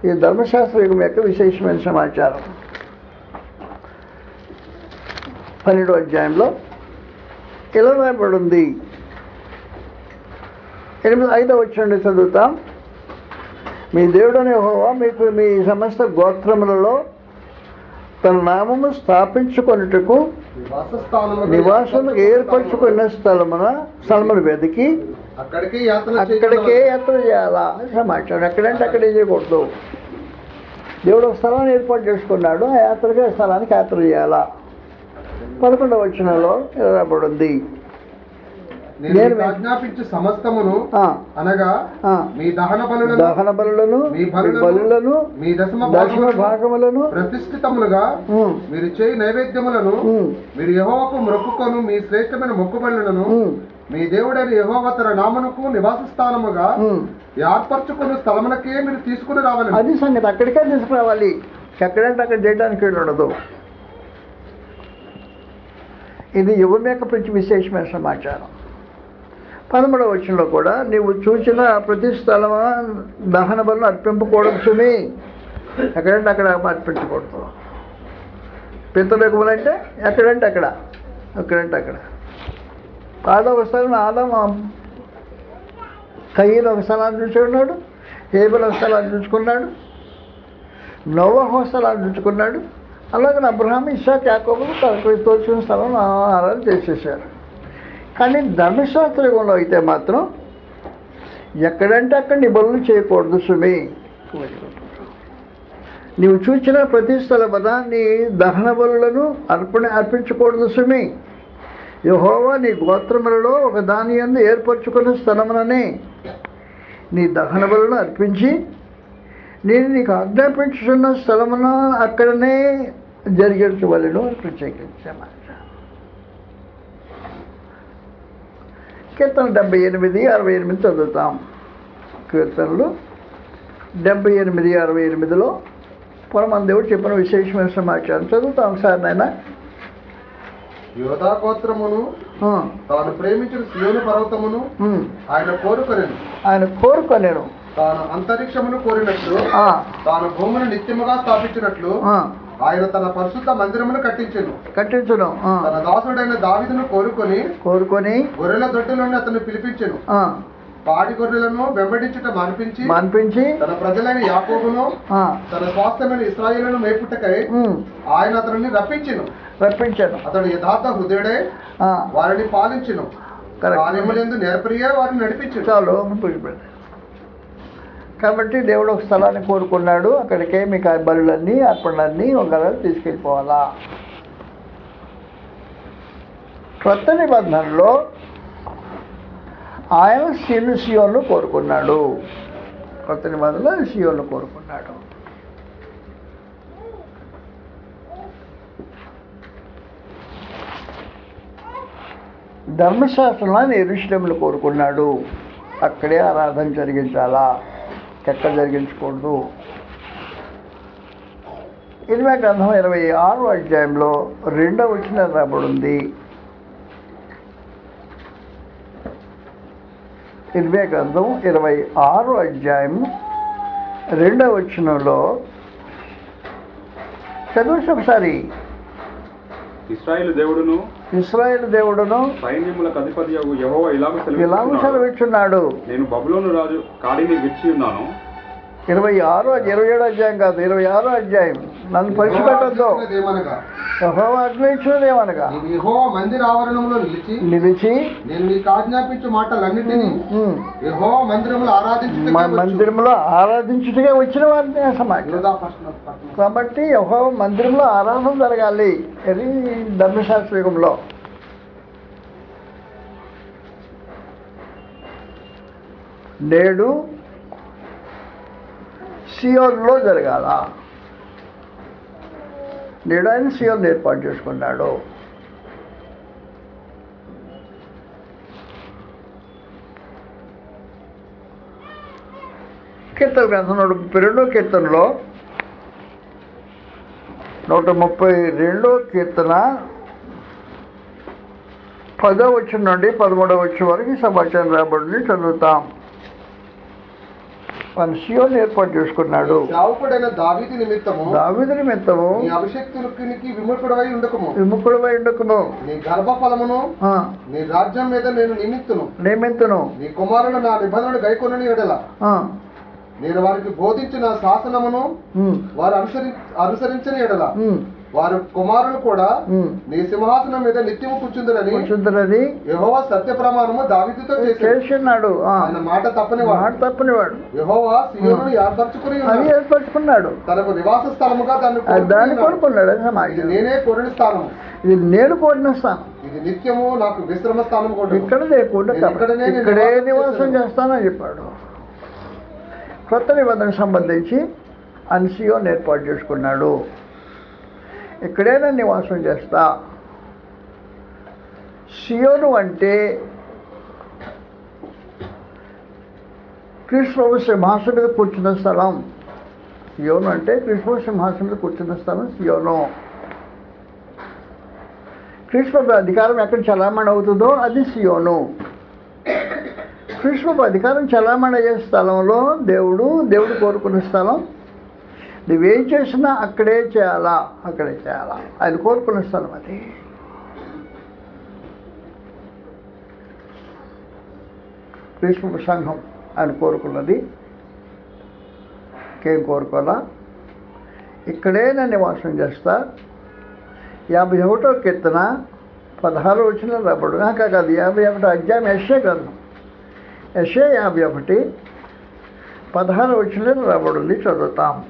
ఈ ధర్మశాస్త్ర యుగం యొక్క విశేషమైన సమాచారం. పన్నెండో అధ్యాయంలో ఇలా రాయబడి ఉంది ఎనిమిది ఐదో వచ్చినండి చదువుతాం. మీ దేవుడని యెహోవా మీకు మీ సమస్త గోత్రములలో తన నామము స్థాపించుకొనుటకు నివాసస్థానముగా నివాసం ఏర్పరచుకున్న స్థలమున స్థలమును వెతికి అక్కడికి యాత్ర చేయాలా? సమాచారం ఎక్కడంటే అక్కడే చేయకూడదు. దేవుడు ఒక స్థలాన్ని ఏర్పాటు చేసుకున్నాడు ఆ యాత్రకి స్థలానికి యాత్ర చేయాలా? పదకొండవ వచనంలో రాబడింది నేను ఆజ్ఞాపించు సమస్తమును అనగా మీ దహన బలులను దహన బలులను మీ బలులను, మీ దశమ దశమ భాగములను ప్రతిష్ఠితములుగా మీరు చేయి నైవేద్యములను మీరు యెహోవాకు మొక్కుకొను మీ శ్రేష్టమైన మొక్కుబడులను మీ దేవుడైన యెహోవా తన నామమునకు నివాస స్థానముగా. ఏర్పరచుకున్న స్థలమునకే మీరు తీసుకుని రావాలి అది సంగతి అక్కడికే తీసుకురావాలి. ఎక్కడంటే అక్కడ చేయడానికి ఉండదు ఇది యువమేక ప్రతి విశేషమైన సమాచారం. పదమూడవ వచనంలో కూడా నీవు చూసిన ప్రతి స్థలం దహన బలం అర్పింపకూడదు సుమి. ఎక్కడంటే అక్కడ అర్పించకూడదు. పితృకుములు అంటే ఎక్కడంటే అక్కడ ఎక్కడంటే అక్కడ. ఆదవ స్థలం ఆదాం కయ్యను ఒక స్థలాన్ని చూసుకున్నాడు ఏబిల్ ఒక స్థలాన్ని చూసుకున్నాడు నోవహ ఒక స్థలాన్ని చూసుకున్నాడు అలాగే అబ్రహాం ఇషాక్ యాకోబులు తనకు తోచిన స్థలం ఆరాధన చేసేసారు. కానీ ధర్మశాస్త్ర యుగంలో అయితే మాత్రం ఎక్కడంటే అక్కడ నీ చేయకూడదు సుమి నీవు చూచిన ప్రతి స్థల నీ దహన బలులను అర్పణ అర్పించకూడదు సుమి యహోవా నీ గోత్రములలో ఒక దాని యందు ఏర్పరచుకున్న స్థలముననే నీ దహన బలులను అర్పించి నేను నీకు ఆజ్ఞాపించుతున్న స్థలమున అక్కడనే జరిగించవలను అని ప్రత్యేకించామాట. కీర్తన డెబ్బై ఎనిమిది అరవై ఎనిమిది చదువుతాం. కీర్తనలు డెబ్బై ఎనిమిది అరవై ఎనిమిదిలో పరమ దేవుడు చెప్పిన విశేషమైన సమాచారం చదువుతాం సార్ నాయన. యోధా గోత్రమును తాను ప్రేమించిన సియోను పర్వతమును ఆయన కోరుకొనెను. ఆయన కోరుకొనేను. తాను అంతరిక్షమును కోరినట్లు తాను భూమిని నిత్యముగా స్థాపించినట్లు ఆయన తన పరిశుద్ధ మందిరమును కట్టించెను. కట్టించును తన దాసుడైన దావిదును కోరుకొని కోరుకొని గొర్రెల దొడ్డిలోని అతను పిలిపించెను. పాడి గొర్రెలను వెంబడించుట మాన్పించి మనిపించి తన ప్రజలైన యాకోబును తన స్వాస్థ్యమైన ఇస్రాయేలును మేపుటకై ఆయన అతనిని రప్పించెను. రప్పించాను. అతడు యథార్థ హృదయుడే వారిని పాలించును. కార్యములందు నేర్పరియే వారిని నడిపించును. చాలు కాబట్టి దేవుడు ఒక స్థలాన్ని కోరుకున్నాడు. అక్కడికే మీకు ఆ బలులన్నీ అర్పణలన్నీ ఒకవేళ తీసుకెళ్ళిపోవాలా? క్రొత్త నిబంధనలో ఆయన సిలు సియోను కోరుకున్నాడు. కొత్త నిబంధనలో సియోను కోరుకున్నాడు. ధర్మశాస్త్రంలో ఎరుశ్రములు కోరుకున్నాడు. అక్కడే ఆరాధన జరిగించాలా? ఎక్కడ జరిగించకూడదు ఇరవై గ్రంథం ఇరవై ఆరు అధ్యాయంలో రెండవ వచ్చిన రాబడింది ఇరవై గ్రంథం ఇరవై ఆరు అధ్యాయం రెండవ వచనంలో చదువు ఒకసారి. ఇస్రాయిల్ దేవుడును ఇస్రాయేల్ దేవుడును సైన్యములకు అధిపతి ఇలాగ ఇలాగూ సెలవు సెలవిచ్చున్నాడు. నేను బబులోను రాజు కాడిని విడిచి ఉన్నాను ఇరవై ఆరు ఇరవై ఏడు అధ్యాయం కాదు ఇరవై ఆరో అధ్యాయం. నన్ను ఆజ్ఞయించినదేమనగా నీవు యెహోవా మందిర ఆవరణంలో నిలిచి నిలిచి నేను నీకు ఆజ్ఞాపించు మాటలన్నిటినీ ఉమ్, ఉమ్, యెహోవా మందిరములో ఆరాధించుటకే మా వచ్చు. మందిరంలో ఆరాధించుటగా వచ్చిన వారిని పట్టణం. కాబట్టి యెహోవా మందిరంలో ఆరాధన జరగాలి. ఇది ధర్మశాస్త్ర యుగంలో నేడు సియోన్లో జరగాల. నేడు ఆయన సియోన్ ఏర్పాటు చేసుకున్నాడు. కీర్తన గ్రంథం నూట ముప్పై రెండో కీర్తనలో నూట ముప్పై రెండో కీర్తన పదో వచ్చిన నుండి పదమూడవ వచ్చిన వరకు సమాచారం రాబడింది చదువుతాం. మన సియోని ఏర్పాటు చేసుకున్నాడు. సేవకుడైన దావీది నిమిత్తము దావిది నిమిత్తము నీ అభిషక్తునికి విముఖుడవై ఉండకము. ఉండకును నీ గర్భఫలమును నీ రాజ్యం మీద నేను నిమిత్తును నియమింతును. నీ కుమారుడు నా నిబంధనలు గైకొనని ఎడల. నేను వారికి బోధించిన శాసనమును వారు అనుసరి అనుసరించని ఎడల. వారు కుమారులు కూడా. నీ సింహాసనం మీద నిత్యము కూర్చుందరని కూర్చుంటున్నది యెహోవా సత్య ప్రమాణము చేస్తున్నాడు ఆ, ఆయన మాట తప్పని వాడు మాట తప్పనివాడు. యెహోవా సియోను ఏర్పరచుకుని అది ఏర్పరచుకున్నాడు. తనకు నివాస స్థలముగా దాన్ని దాన్ని. కోరుకున్నాడు. ఇది నేనే కోరిన స్థానము ఇది నేను కోరిన స్థానం. ఇది నిత్యము నాకు విశ్రమ స్థానం కూడా. ఇక్కడ లేకుండా ఇక్కడే నివాసం. చేస్తానని చెప్పాడు. క్రొత్త నిబంధనకు సంబంధించి అన్సియోన్ ఏర్పాటు చేసుకున్నాడు. ఇక్కడేనా నివాసం చేస్తా? సియోను అంటే కృష్ణబాబు సింహాసనం మీద కూర్చున్న స్థలం. సియోను అంటే కృష్ణబాబు సింహాసనం మీద కూర్చున్న స్థలం సియోను. కృష్ణబాబు అధికారం ఎక్కడ చలామణి అవుతుందో అది సియోను. కృష్ణబాబు అధికారం చలామణి అయ్యే స్థలంలో దేవుడు దేవుడు కోరుకున్న స్థలం నువ్వేం చేసినా అక్కడే చేయాలా? అక్కడే చేయాలా? ఆయన కోరుకున్న స్థలం అది. కృష్ణ సంఘం ఆయన కోరుకున్నది. ఇంకేం కోరుకోవాలా? ఇక్కడే నేను నివాసం చేస్తా. యాభై ఒకటో కీర్తన పదహారు వచ్చిన రబడు. నాకు కాదు యాభై ఒకటి అధ్యాయం ఎస్ఏ గ్రంథం. ఎస్ఏ యాభై ఒకటి పదహారు వచ్చిన రబడుంది చదువుతాం.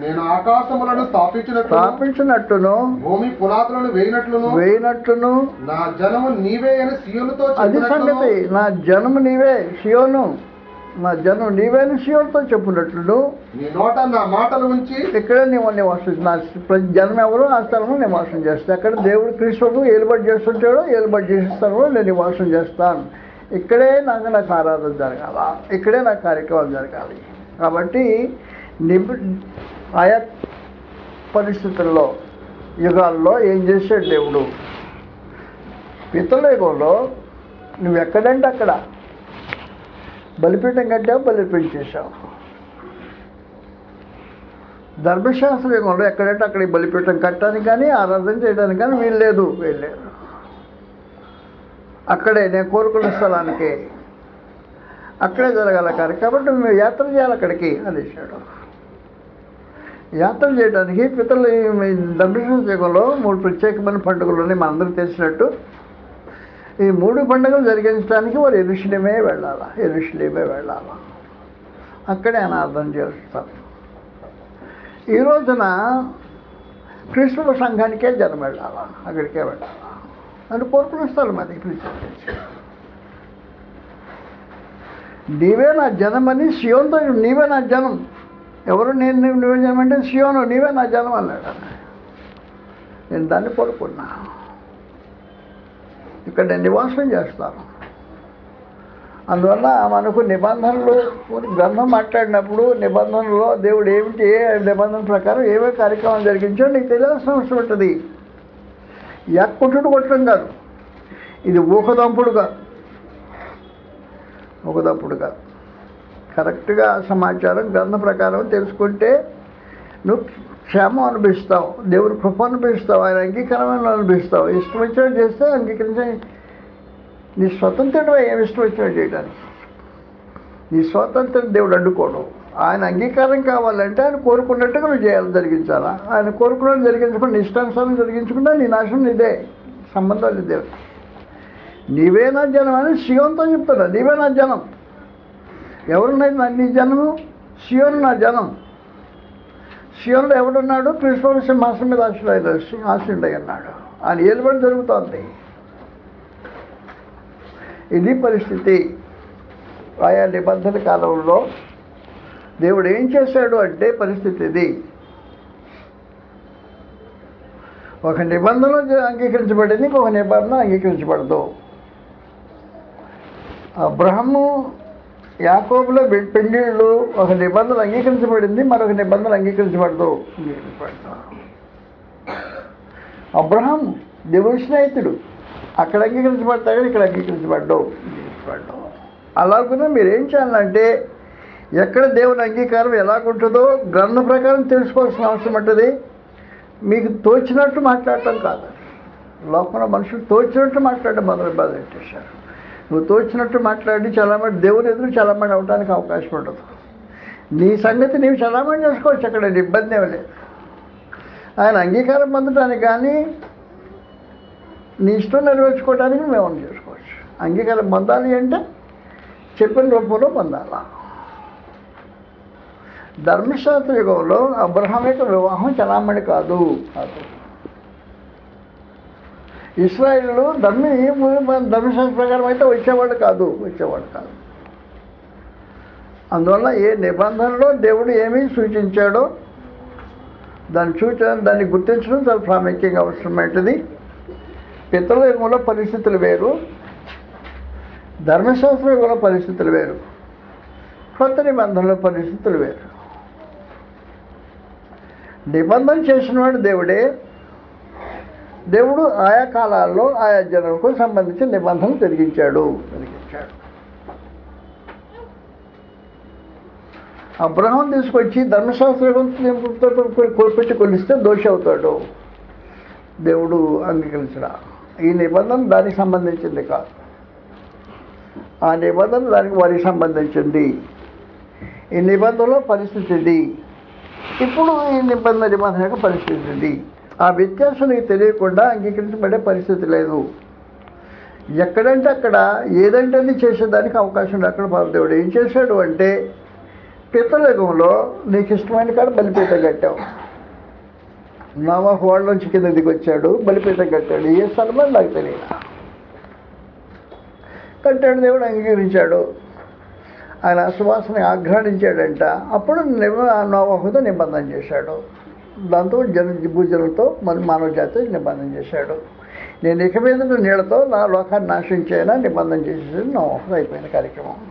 నేను ఆకాశములను స్థాపించినట్లు స్థాపించినట్టును భూమి పునాదులను వేయినట్లును వేయినట్టును నా జనము నీవే అని సియోనుతో అది సంగతి. నా జనము నీవే సియోను. నా జనం నీవేని సియోనుతో చెప్పినట్లు నీ నోట నా మాటలు ఉంచి ఇక్కడే నీవు నివాసం నా ప్రతి జనం ఎవరు ఆ స్థలంలో నివాసం చేస్తా. అక్కడ దేవుడు కృష్ణుడు ఏలుబడి చేస్తుంటాడో ఏలుబడి చేసే స్థలంలో నేను నివాసం చేస్తాను. ఇక్కడే నాకు నాకు ఆరాధన జరగాల. ఇక్కడే నా కార్యక్రమాలు జరగాలి. కాబట్టి నిబ్ ఆయా పరిస్థితుల్లో యుగాల్లో ఏం చేశాడు దేవుడు? పితృయుగంలో నువ్వు ఎక్కడంటే అక్కడ? బలిపీఠం కట్టావు బలిపీఠం చేశావు. ధర్మశాస్త్ర యుగంలో ఎక్కడంటే అక్కడ బలిపీఠం కట్టడానికి కానీ ఆరాధన చేయడానికి కానీ వీలు లేదు వీల్లేదు. అక్కడే నేను కోరుకున్న స్థలానికి. అక్కడే జరగాల కార్యం. కాబట్టి మేము యాత్ర చేయాలి అక్కడికి అనేసాడు యాత్ర చేయడానికి పితరులు ధర్మశాస్త్ర యుగంలో మూడు ప్రత్యేకమైన పండుగలు ఉన్నాయి. మనందరికీ తెలిసినట్టు. ఈ మూడు పండుగలు జరిగించడానికి వారు ఎరుషులేమే వెళ్ళాలా? ఎరుషులేమే వెళ్ళాలా? అక్కడే అనార్థం చేస్తారు. ఈ రోజున క్రిస్తువ సంఘానికే జనం వెళ్ళాలా? అక్కడికే వెళ్ళాలా? అని కోరుకునే స్థలం అది ప్రత్యేకించి నీవే నా జనం అని శివంతో నీవే నా జనం. ఎవరు నేను నువ్వు అంటే శివను నీవే నా జనం అన్నాడు. నేను దాన్ని కోరుకున్నా ఇక్కడ నేను నివాసం చేస్తాను. అందువల్ల మనకు నిబంధనలు గ్రంథం మాట్లాడినప్పుడు నిబంధనలో దేవుడు ఏమిటి ఏ నిబంధన ప్రకారం ఏవే కార్యక్రమం జరిగించో నీకు తెలియాల్సిన అవసరం ఉంటుంది. ఎక్కుంటుడు కొట్టడం కాదు. ఇది ఊహదంపుడు కాదు. ఊహదంపుడు కాదు. కరెక్ట్గా సమాచారం గ్రంథ ప్రకారం తెలుసుకుంటే నువ్వు క్షేమం అనిపిస్తావు దేవుని కృప అనిపిస్తావు ఆయన అంగీకారమైన అనిపిస్తావు ఇష్టం వచ్చినట్టు చేస్తే అంగీకరించే నీ స్వతంత్రం ఏమి ఇష్టం వచ్చినట్టు చేయడానికి? నీ స్వాతంత్రం దేవుడు అడ్డుకోవడం ఆయన అంగీకారం కావాలంటే ఆయన కోరుకున్నట్టుగా నువ్వు చేయాలి జరిగించాలా? ఆయన కోరుకున్నట్టు జరిగించకుండా ఇష్టానుసారం జరిగించకుండా నీ నాశనం నీదే. సంబంధాలు నీదే నీవే నా జనం అని శివంతో చెప్తున్నా నీవే నా జనం. ఎవరున్నది? మరి నీ జనము? శివను నా జనం. శివంలో ఎవడున్నాడు? కృష్ణుడు సింహాసనం మీద ఆశ్రయ ఆశ్రయుడై అన్నాడు. ఆయన ఏలుబడి జరుగుతోంది. ఇది పరిస్థితి. ఆయా నిబంధన కాలంలో దేవుడు ఏం చేశాడు అంటే పరిస్థితి ఇది. ఒక నిబంధన అంగీకరించబడింది ఇంకొక నిబంధన అంగీకరించబడదు. బ్రహ్మ యాకోబులో పెండిళ్ళు పెళ్ళిళ్ళు ఒక నిబంధన అంగీకరించబడింది మరొక నిబంధన అంగీకరించబడదు. అంగీకరించబడదు అబ్రహం దేవుడి స్నేహితుడు అక్కడ అంగీకరించబడతాడు ఇక్కడ అంగీకరించబడ్డావు. అంగీకరించబడ్డావు అలాగున్నా మీరు ఏం చేయాలంటే ఎక్కడ దేవుని అంగీకారం ఎలాగుంటుందో గ్రంథ ప్రకారం తెలుసుకోవాల్సిన అవసరం ఉంటుంది. మీకు తోచినట్టు మాట్లాడటం కాదు. లోకంలో మనుషులు తోచినట్టు మాట్లాడడం మొదలు మొదలెట్టేశారు నువ్వు తోచినట్టు మాట్లాడి చలామణి దేవుని ఎదురు చలామణి అవడానికి అవకాశం ఉండదు. నీ సంగతి నీవు చలామణి చేసుకోవచ్చు అక్కడ ఇబ్బంది ఏమి లేదు. ఆయన అంగీకారం పొందడానికి కానీ నీ ఇష్టం నెరవేర్చుకోవడానికి మేము చేసుకోవచ్చు. అంగీకారం పొందాలి అంటే చెప్పిన రూపంలో పొందాలా? ధర్మశాస్త్ర యుగంలో అబ్రహాం యొక్క వివాహం చలామణి కాదు కాదు. ఇస్రాయిల్ ధర్మి ధర్మశాస్త్ర ప్రకారం అయితే వచ్చేవాడు కాదు వచ్చేవాడు కాదు. అందువల్ల ఏ నిబంధనలో దేవుడు ఏమి సూచించాడో దాన్ని సూచన దాన్ని గుర్తించడం చాలా ప్రాముఖ్యంగా అవసరమైనది. పితల యుగంలో పరిస్థితులు వేరు ధర్మశాస్త్ర యుగంలో పరిస్థితులు వేరు కొత్త నిబంధనలో పరిస్థితులు వేరు. నిబంధన చేసినవాడు దేవుడే దేవుడు ఆయా కాలాల్లో ఆయా జనులకు సంబంధించిన నిబంధన జరిగించాడు. జరిగించాడు. అబ్రహం తీసుకొచ్చి ధర్మశాస్త్ర కోల్పెట్టి కొలిస్తే దోషి అవుతాడు. దేవుడు అంగీకరించిన ఈ నిబంధన దానికి సంబంధించింది కాదు. ఆ నిబంధన దానికి వారికి సంబంధించింది. ఈ నిబంధనలో పరిస్థితి ఇది. ఇప్పుడు ఈ నిబంధన నిబంధన యొక్క పరిస్థితి ఇది. ఆ వ్యత్యాసం నీకు తెలియకుండా అంగీకరించబడే పరిస్థితి లేదు. ఎక్కడంటే అక్కడ ఏదంటే అది చేసేదానికి అవకాశం ఉంది అక్కడ ఏం చేశాడు అంటే పితలయుగంలో నీకు ఇష్టమైన కాడ బలిపీట కట్టావు. నవాహు వాళ్ళలోంచి కింద దిగొచ్చాడు బలిపీట కట్టాడు. ఏ స్థలమో నాకు తెలియదు. కట్టాడు దేవుడు అంగీకరించాడు. ఆయన సువాసన ఆగ్రహించాడంట అప్పుడు నవాహుతో నిబంధన చేశాడు. దాంతో జన భూజనులతో మరి మానవ జాతి నిబంధన చేశాడు. నేను ఇక మీద నీళ్ళతో నా లోకాన్ని నాశించేనా నిబంధన చేసేది నా అయిపోయిన కార్యక్రమం.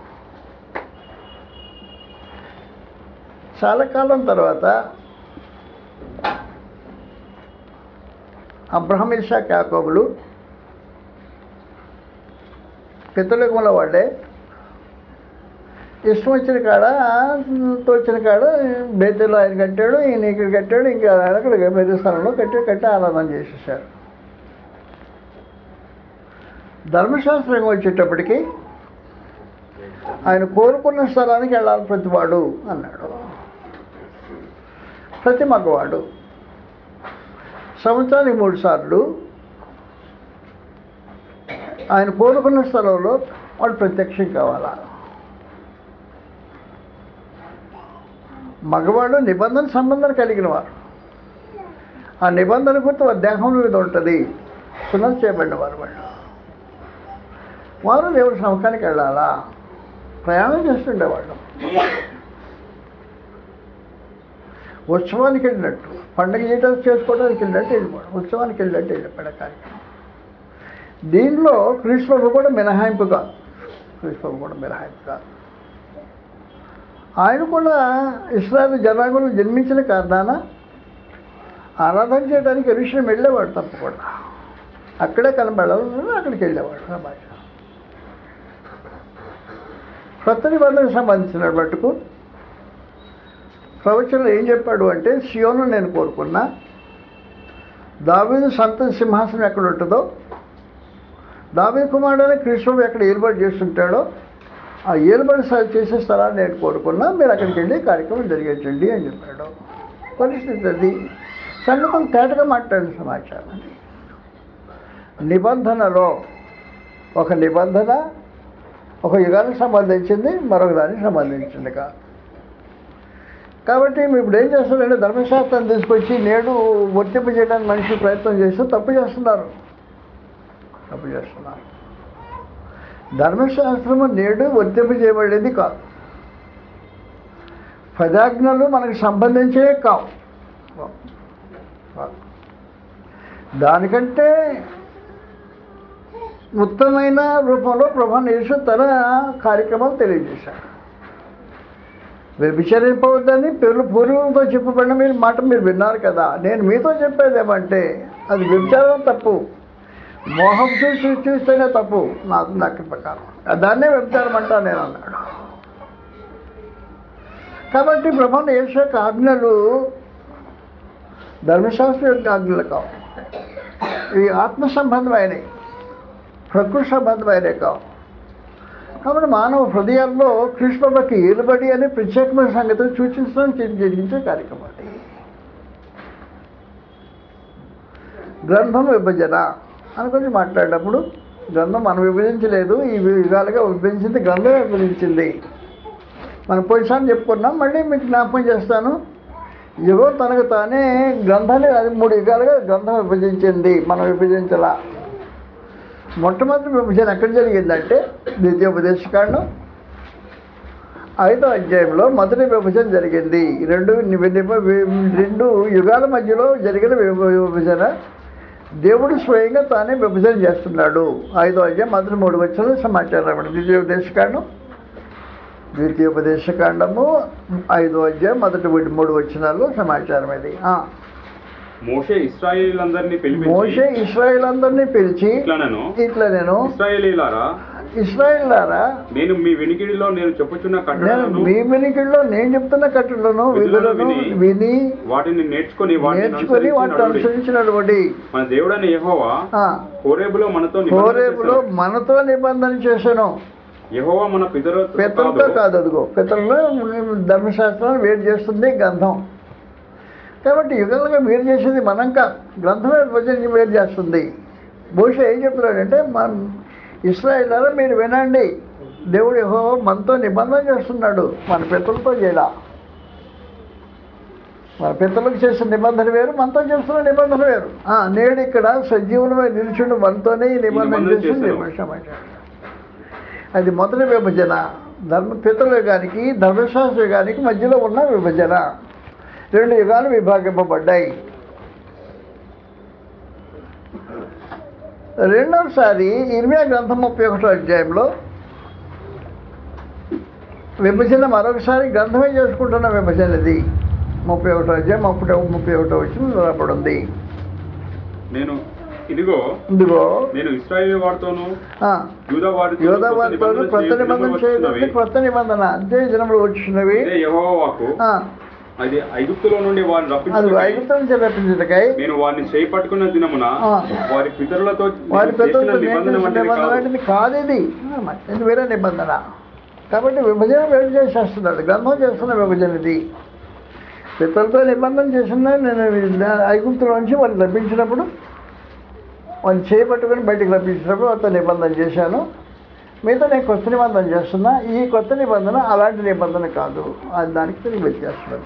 చాలా కాలం తర్వాత అబ్రహం ఇషాక్ కాకోబులు పితృయుగంలో వాళ్ళే ఇష్టం వచ్చిన కాడ తోచిన కాడ బేతలో ఆయన కట్టాడు ఈయన ఇక్కడ కట్టాడు ఇంకా అక్కడ వేరే స్థలంలో కట్టి కట్టి ఆరాధన చేసేసారు ధర్మశాస్త్రం వచ్చేటప్పటికి ఆయన కోరుకున్న స్థలానికి వెళ్ళాలి ప్రతివాడు అన్నాడు. ప్రతి మగవాడు. సంవత్సరానికి మూడు సార్లు ఆయన కోరుకున్న స్థలంలో వాడు ప్రత్యక్షం కావాలా? మగవాడు నిబంధన సంబంధం కలిగిన వారు. ఆ నిబంధన గుర్తు దేహం మీద ఉంటుంది. సున్నం చేయబడిన వారు వాళ్ళు. వారు దేవుడి సమకానికి వెళ్ళాలా? ప్రయాణం చేస్తుండేవాళ్ళు. ఉత్సవానికి వెళ్ళినట్టు. పండగ చేయడానికి చేసుకోవడానికి వెళ్ళినట్టు వెళ్ళిపోవడం. ఉత్సవానికి వెళ్ళినట్టు వెళ్ళిపోయాడు కార్యక్రమం. దీనిలో క్రీస్తు కూడా మినహాయింపు కాదు క్రీస్తు కూడా మినహాయింపు కాదు ఆయన కూడా ఇస్రాయల్ జనాంగంలో జన్మించిన కారణాన ఆరాధన చేయడానికి ఎరుషులం వెళ్ళేవాడు తప్పకుండా. అక్కడే కనబడాలి అక్కడికి వెళ్ళేవాడు ఆ కొత్త నిబంధనకు సంబంధించిన మట్టుకు ప్రవచనం ఏం చెప్పాడు అంటే సియోను నేను కోరుకున్నా దావీదు సంత సింహాసనం ఎక్కడ ఉంటుందో దావీదు కుమారుడైన క్రీస్తు ఎక్కడ ఏర్పాటు చేస్తుంటాడో ఆ ఏలుబడి స- చేసే స్థలాన్ని నేను కోరుకున్నా మీరు అక్కడికి వెళ్ళి కార్యక్రమం జరిగించండి అని చెప్పాడు. పరిస్థితి అది సంగతం తేటగా మాట్లాడిన సమాచారం నిబంధనలో ఒక నిబంధన ఒక యుగానికి సంబంధించింది మరొక దానికి సంబంధించింది కాదు. కాబట్టి మేము ఇప్పుడు ఏం చేస్తున్నారంటే ధర్మశాస్త్రం తీసుకొచ్చి నేడు వర్తింపు చేయడానికి మనిషి ప్రయత్నం చేస్తే తప్పు చేస్తున్నారు. తప్పు చేస్తున్నారు. ధర్మశాస్త్రము నేడు వర్తింపజేయబడేది కాదు. పదాజ్ఞలు మనకు సంబంధించే కావు. దానికంటే ఉత్తమైన రూపంలో ప్రభాన్ యేసు తన కార్యక్రమాలు తెలియజేశారు వ్యభిచరింపవద్దని పేర్లు పూర్వంతో చెప్పబడిన మీరు మాట మీరు విన్నారు కదా. నేను మీతో చెప్పేది ఏమంటే అది వ్యభిచారం తప్పు. మోహం చూసి చూస్తేనే తప్పు. నాకు నాకు ప్రకారం. దాన్నే వ్యభిచారం అంటా నేను అన్నాడు. కాబట్టి బ్రహ్మాండ యేసు ఆజ్ఞలు ధర్మశాస్త్ర యొక్క ఆజ్ఞలు కావు. ఇవి ఆత్మ సంబంధమైనవి ప్రకృతి సంబంధమైనవి కావు. కాబట్టి మానవ హృదయాల్లో కృష్ణకి ఏలుబడి అనే ప్రత్యేకమైన సంగతిని సూచించడం జరిగించే కార్యక్రమం అది. గ్రంథం విభజన. అనుకుని మాట్లాడేటప్పుడు మాట్లాడినప్పుడు గ్రంథం మనం విభజించలేదు ఈ విధాలుగా విభజించింది గ్రంథం విభజించింది. మనం పోయినసారి చెప్పుకున్నాం మళ్ళీ మీకు జ్ఞాపకం చేస్తాను. యుగం తనకు తానే గ్రంథాన్ని అది మూడు యుగాలుగా గ్రంథం విభజించింది మనం విభజించలా. మొట్టమొదటి విభజన ఎక్కడ జరిగిందంటే ద్వితీయోపదేశకాండం ఐదో అధ్యాయంలో మొదటి విభజన జరిగింది. రెండు రెండు యుగాల మధ్యలో జరిగిన విభ- విభజన దేవుడు స్వయంగా తానే విభజన చేస్తున్నాడు. ఐదో అధ్యాయం మొదటి మూడు వచ్చిన సమాచారం అన్నమాట ద్వితీయోపదేశకాండం ద్వితీయోపదేశకాండము ఐదో అధ్యాయం మొదటి మూడు వచ్చినాల్లో సమాచారం ఇది. మోషే ఇస్రాయేల్ అందరినీ పిలిచి ఇట్లా నేను ఇట్లా నేను ఇస్రాయేలీలారా? ఇస్రాయేల్లారా? నేను మీ వినికిడిలో నేను చెప్పుచున్న నేను కట్టడలను మీ వినికిడిలో నేను చెప్తున్న కట్టులను విధులను విని వాటిని నేర్చుకొని నేర్చుకొని వాటిని. అనుసరించినటువంటి మన దేవుడైన యెహోవా ఆ, హోరేబులో మనతో చేశాడు. మనతో నిబంధన చేశాను. యెహోవా మన పితరులతో పితరులతో కాదు, అదిగో. పితరులు ధర్మశాస్త్రాన్ని వేరు చేస్తుంది గ్రంథం. కాబట్టి యుగాలుగా వేరు చేసేది మనం కాదు గ్రంథమే విభజించి వేరు చేస్తుంది. బహుశా ఏం చెప్తున్నాడంటే మన ఇస్రాయిల్ మీరు వినండి. దేవుడు యెహో మనతో నిబంధన చేస్తున్నాడు. మన పితరులతో చేయలా మన పితరులకు చేసిన నిబంధన వేరు మనతో చేస్తున్న నిబంధన వేరు. నేడు ఇక్కడ సజీవులమై నిలుచుండు మనతోనే ఈ నిబంధన చేసింది చేశాను. అది మొదటి విభజన. ధర్మ పితల యుగానికి ధర్మశాస్త్ర యుగానికి మధ్యలో ఉన్న విభజన. రెండు యుగాలు విభాగింపబడ్డాయి. రెండవసారి ఇర్మియా గ్రంథం ముప్పై ఒకటో అధ్యాయంలో విభజన మరొకసారి గ్రంథమే చేసుకుంటున్న విభజన ఇది ముప్పై ఒకటో అధ్యాయం ముప్పై ముప్పై ఒకటో వచ్చిన రాబడింది. నేను ఇదిగో ఇదిగో. నేను ఇస్రాయేల్ వారితోనూ యూదా వారితో యోధా వారితో కొత్త నిబంధన చేయడానికి కొత్త నిబంధన. అంతే జనములు వచ్చినవి. ఇదే యెహోవా వాక్కు ఆ, అది ఐగుప్తులో నుండి వారిని అది రప్పించుటకై ఐగుప్తు నుంచి రప్పించుటకై నేను వారిని చేయి పట్టుకున్న దినమున. వారి పితరులతో వారి నేను నిబంధన కాదు. ఇది వేరే నిబంధన. కాబట్టి విభజన వేరు చేసేస్తున్నాడు గ్రంథం చేస్తున్న విభజన ఇది. పితలతో నిబంధన చేసిన నేను ఐగుప్తుల నుంచి వాళ్ళు లభించినప్పుడు వాళ్ళు చేపట్టుకొని బయటికి లభించినప్పుడు వాళ్ళతో నిబంధన చేశాను. మీతో నేను కొత్త నిబంధన చేస్తున్నా ఈ కొత్త నిబంధన అలాంటి నిబంధన కాదు. అది దానికి తిరిగి వ్యత్యాసం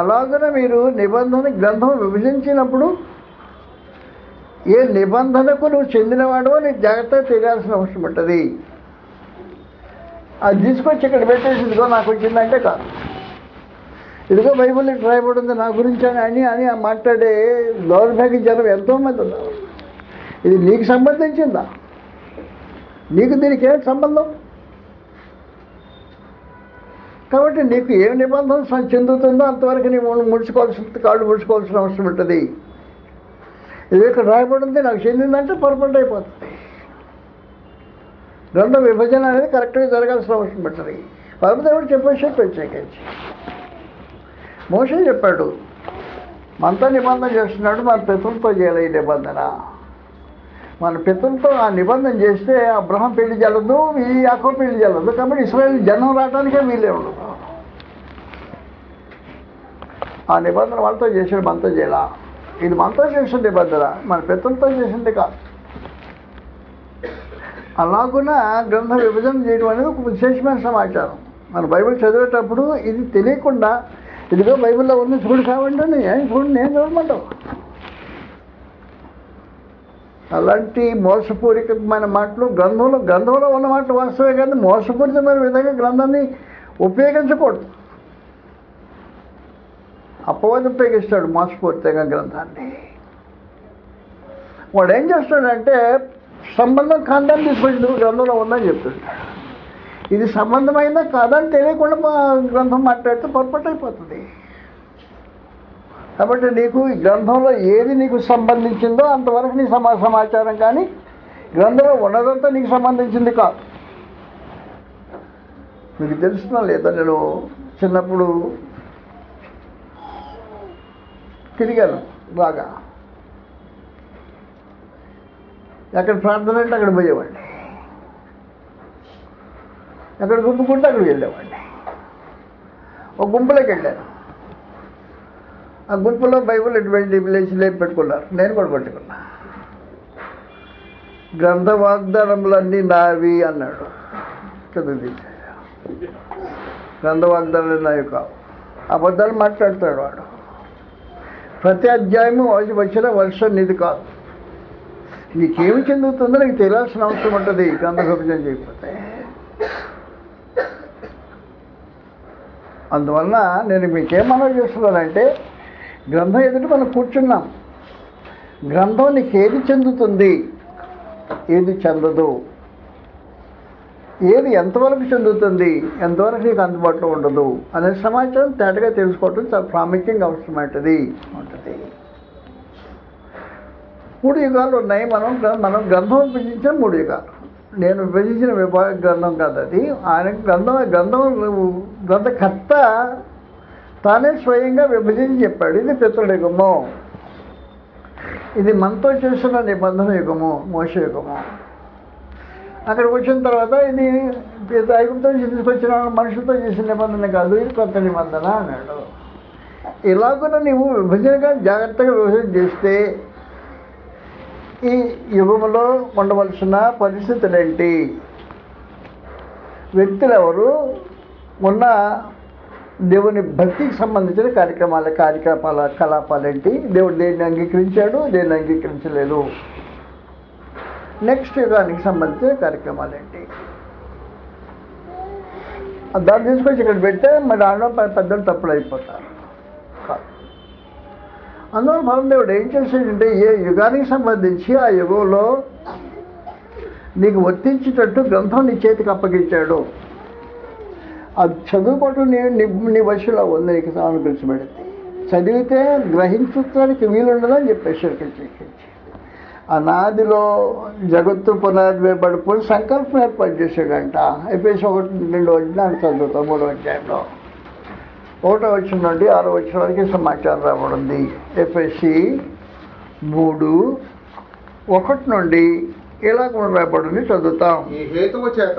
అలాగనే మీరు నిబంధన గ్రంథం విభజించినప్పుడు ఏ నిబంధనకు నువ్వు చెందినవాడో నీకు జాగ్రత్తగా తెలియాల్సిన అవసరం ఉంటుంది. అది తీసుకొచ్చి ఇక్కడ పెట్టేసి ఇదిగో నాకు వచ్చిందంటే కాదు. ఇదిగో బైబిల్ ఇట్లా రాయబడి ఉంది నా గురించి అని అని అని ఆ మాట్లాడే దౌర్భాగ్య జనం ఎంతోమంది ఉన్నారు. ఇది నీకు సంబంధించిందా? నీకు దీనికి ఏం సంబంధం? కాబట్టి నీకు ఏ నిబంధన చెందుతుందో అంతవరకు నీ ముడుచుకోవాల్సిన కాళ్ళు ముడుచుకోవాల్సిన అవసరం ఉంటుంది. ఇది ఇక్కడ రాయబడింది నాకు చెందిందంటే పొరపాటు అయిపోతుంది. గ్రంథ విభజన అనేది కరెక్ట్గా జరగాల్సిన అవసరం ఉంటుంది పరమదేవుడు చెప్పేసి ప్రత్యేకించి మోసే చెప్పాడు మనతో నిబంధన చేస్తున్నాడు మన పితృలతో చేయాలి ఈ నిబంధన. మన పితృతో ఆ నిబంధన చేస్తే అబ్రహం పెళ్ళి జల్లదు ఈ యాకో పెళ్ళి జల్లదు కాబట్టి ఇస్రాయల్ జన్మం రావడానికే వీలే ఉండదు ఆ నిబంధన వాళ్ళతో చేసాడు మనతో చేయాల? ఇది మనతో చేసిన నిబంధన మన పితృతో చేసింది కాదు. అలాగున గ్రంథ విభజన చేయడం అనేది ఒక విశేషమైన సమాచారం. మన బైబిల్ చదివేటప్పుడు ఇది తెలియకుండా ఇదిగో బైబిల్లో ఉంది చూడు కావండి ఏం చూడు నేను చూడమంటావు అలాంటి మోసపూరితమైన మాటలు గ్రంథంలో గ్రంథంలో ఉన్న మాటలు వాస్తవే కానీ మోసపూరితమైన విధంగా గ్రంథాన్ని ఉపయోగించకూడదు. అపవాదం ఉపయోగిస్తాడు మోసపూరితంగా గ్రంథాన్ని. వాడు ఏం చేస్తాడంటే సంబంధం కాంతాన్ని తీసుకొచ్చి గ్రంథంలో ఉందని చెప్తుంటాడు. ఇది సంబంధమైందా కాదని తెలియకుండా మా గ్రంథం మాట్లాడితే పొరపాటు అయిపోతుంది కాబట్టి నీకు ఈ గ్రంథంలో ఏది నీకు సంబంధించిందో అంతవరకు నీ సమా సమాచారం కానీ గ్రంథంలో ఉన్నదంతా నీకు సంబంధించింది కాదు. మీకు తెలిసిన లేదా నేను చిన్నప్పుడు తిరిగాను బాగా. ఎక్కడ ప్రార్థన అంటే అక్కడ పోయేవాడిని. ఎక్కడ గుంపుకుంటే అక్కడికి వెళ్ళేవాడిని. ఒక గుంపులోకి వెళ్ళాను. ఆ గుంపులో బైబిల్ ఎటువంటి లేచి లేపి పెట్టుకున్నారు. నేను కూడా పెట్టుకున్నా. గ్రంథ వాగ్దానములన్నీ నావి అన్నాడు. చదువు గ్రంథ వాగ్దానాలు నావి కావు. అబద్ధాలు మాట్లాడతాడు వాడు. ప్రతి అధ్యాయము వచ్చి- వచ్చిన వర్షం నీది కాదు. నీకేమి చెందుతుందో నీకు తెలియాల్సిన అవసరం ఉంటుంది. గ్రంథ చేయకపోతే. అందువలన నేను మీకేమన్నా చేస్తున్నానంటే గ్రంథం ఎదుట మనం కూర్చున్నాం. గ్రంథం నీకు ఏది చెందుతుంది? ఏది చెందదు? ఏది ఎంతవరకు చెందుతుంది? ఎంతవరకు నీకు అందుబాటులో ఉండదు? అనే సమాచారం తేటగా తెలుసుకోవటం చాలా ప్రాముఖ్యంగా అవసరమైనది. ఉంటుంది. మూడు యుగాలు ఉన్నాయి. మనం మనం గ్రంథం విభజించిన మూడు యుగాలు. నేను విభజించిన విభాగ గ్రంథం కాదు అది. ఆయన గ్రంథం గ్రంథం గ్రంథకర్త తానే స్వయంగా విభజించి చెప్పాడు. ఇది పితృ యుగము. ఇది మనతో చేసిన నిబంధన యుగము మోస యుగము. అక్కడికి వచ్చిన తర్వాత ఇది ఐగుప్తో తీసుకొచ్చిన మనుషులతో చేసిన నిబంధన కాదు ఇది కొత్త నిబంధన అన్నాడు. కూడా నీవు విభజనగా జాగ్రత్తగా విభజన చేస్తే ఈ యుగంలో ఉండవలసిన పరిస్థితులు ఏంటి వ్యక్తులు ఎవరు ఉన్న దేవుని భక్తికి సంబంధించిన కార్యక్రమాల కార్యకలాపాల కలాపాలు ఏంటి? దేవుడు దేన్ని అంగీకరించాడు? దేన్ని అంగీకరించలేదు? నెక్స్ట్ యుగానికి సంబంధించిన కార్యక్రమాలు ఏంటి? దాన్ని తీసుకొచ్చి ఇక్కడ పెడితే మరి దాంట్లో పెద్దలు తప్పులు అయిపోతారు. అందువల్ల మనం దేవుడు ఏం చేసాడంటే ఏ యుగానికి సంబంధించి ఆ యుగంలో నీకు వర్తించేటట్టు గ్రంథం నీ చేతికి అప్పగించాడు. అది చదువుకోవటం నీ నీ నీ వశలో ఉంది నీకు అనుకరించబడింది చదివితే గ్రహించడానికి వీలుండదని చెప్పేసి ఇక్కడికి అనాదిలో జగత్తు పునాది వేయబడిపోయి సంకల్పం ఏర్పాటు చేశాడంట. ఎపిఎస్ ఒకటి రెండు వచ్చిన చదువుతాం మూడో అధ్యాయంలో. ఒకటో వచ్చిన నుండి ఆరో వచ్చిన వరకు సమాచారం రాబడింది. ఎఫ్ఎస్సి మూడు ఒకటి నుండి ఇలా కూడా రాబడింది చదువుతాం. ఈ హేతువు చేత.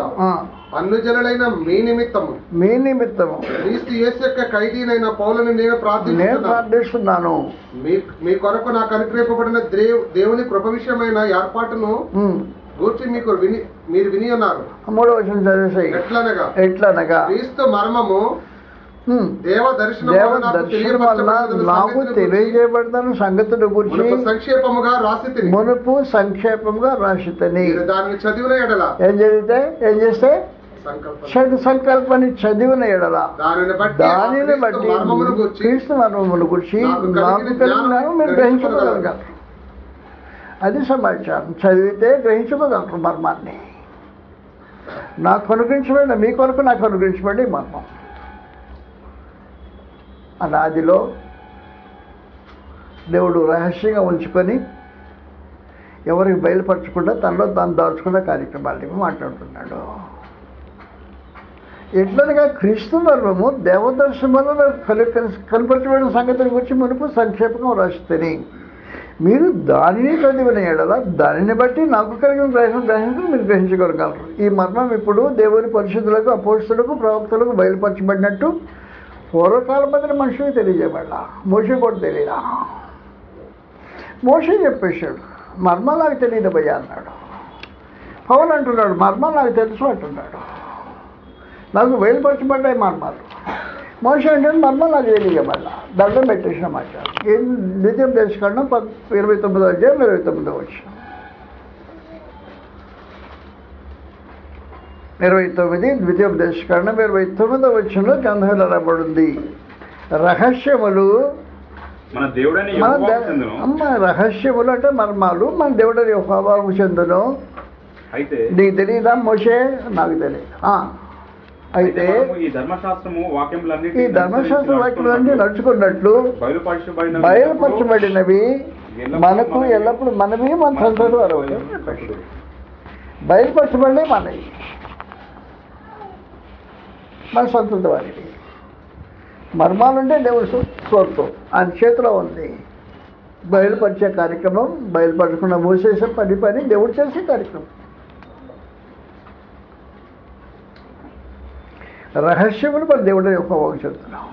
ఆ, అన్నుజనులైన మీ నిమిత్తము. మీ నిమిత్తము. క్రీస్తు యేసు యొక్క ఖైదీనైన పౌలను నేను నేను ప్రార్థిస్తున్నాను. మీ మీ కొరకు నాకు అనుగ్రహింపబడిన దేవ్ దేవుని కృప విషయమైన ఏర్పాటును గూర్చి మీకు విని మీరు విని ఉన్నారు. మూడో వచ్చిన చదివేసాయి. ఎట్లనగా? ఎట్లనగా? క్రీస్తు మర్మము దేవ దర్శనం నాకు తెలియజేయబడతాను సంగతుల గురించి సంక్షేపముగా రాసి మునుపు సంక్షేపంగా రాసితని. మీరు దానిని చదివిన ఎడల. ఏం చదివితే? ఏం చేస్తే? చది సంకల్పాన్ని చదివిన ఎడల దానిని బట్టి క్రీస్తు బట్టి మర్మమును గూర్చి నాకు కలిగిన నాకు కలిగిన జ్ఞానం జ్ఞానం మీరు గ్రహించుకోగలగాలి అది సమాచారం. చదివితే గ్రహించుకోగలరు మర్మాన్ని. నాకు అనుగ్రహించబడి మీ కొరకు నాకు అనుగ్రహించబడి మర్మం. అనాదిలో దేవుడు రహస్యంగా ఉంచుకొని ఎవరికి బయలుపరచకుండా తనలో తాను దాచుకున్న కార్యక్రమాలని మాట్లాడుతున్నాడు. ఎట్లనగా క్రీస్తు మర్మము దేవదర్శనంలో కలి కనపరచబడిన సంగతిని గురించి మునుపు సంక్షేపంగా రాస్తుంది మీరు దానిని చదివిన ఎడల దానిని బట్టి నాకు కలిగిన గ్రహం గ్రహించడం మీరు గ్రహించగలగలరు ఈ మర్మం ఇప్పుడు దేవుని పరిశుద్ధులకు అపోస్తులకు ప్రవక్తలకు బయలుపరచబడినట్టు పూర్వకాల మధ్య మనుషులకు తెలియజేయబడ మోషే కూడా తెలియదా? మోషే చెప్పేశాడు మర్మ నాకు తెలియదు భయ్యా అన్నాడు. పవన్ అంటున్నాడు మర్మ నాకు తెలుసు అంటున్నాడు. నాకు బయలుపరచబడ్డాయి మర్మాలు. మనిషి అంటే మర్మ నాకు తెలియబడ్డా దండం పెట్టేసిన మాట ఏం ద్వితీయం తెలుసుకోవడం పద్ ఇరవై తొమ్మిదో అధ్యాయం ఇరవై తొమ్మిదో వచ్చిన ఇరవై తొమ్మిది ద్వితీయోపదేశకరణం ఇరవై తొమ్మిదో వచ్చినలో గంధంలో రాబడింది రహస్యములు మన దేవుడని అమ్మ రహస్యములు అంటే మర్మాలు. మన దేవుడని హోబాకు చెందును. అయితే నీకు తెలియదా మోషే నాకు తెలియదు అయితే మనము ఈ ధర్మశాస్త్రము వాక్యములన్నిటి ఈ ధర్మశాస్త్ర వాక్యాలన్నీ నడుచుకున్నట్లు బయలుపరచబడిన బయలుపరచబడినవి మనకు ఎల్లప్పుడు మనవి మన సంతతి వారు బయలుపరచబడి మనవి. మన సంతతి వారివి. మర్మాలుంటే దేవుడు స్వ- స్వర్గం ఆయన చేతిలో ఉంది. బయలుపరిచే కార్యక్రమం బయలుపరచకుండా మూసేసే పని పని దేవుడు చేసే కార్యక్రమం. రహస్యములు మన దేవుడు యొక్క చెప్తున్నాం.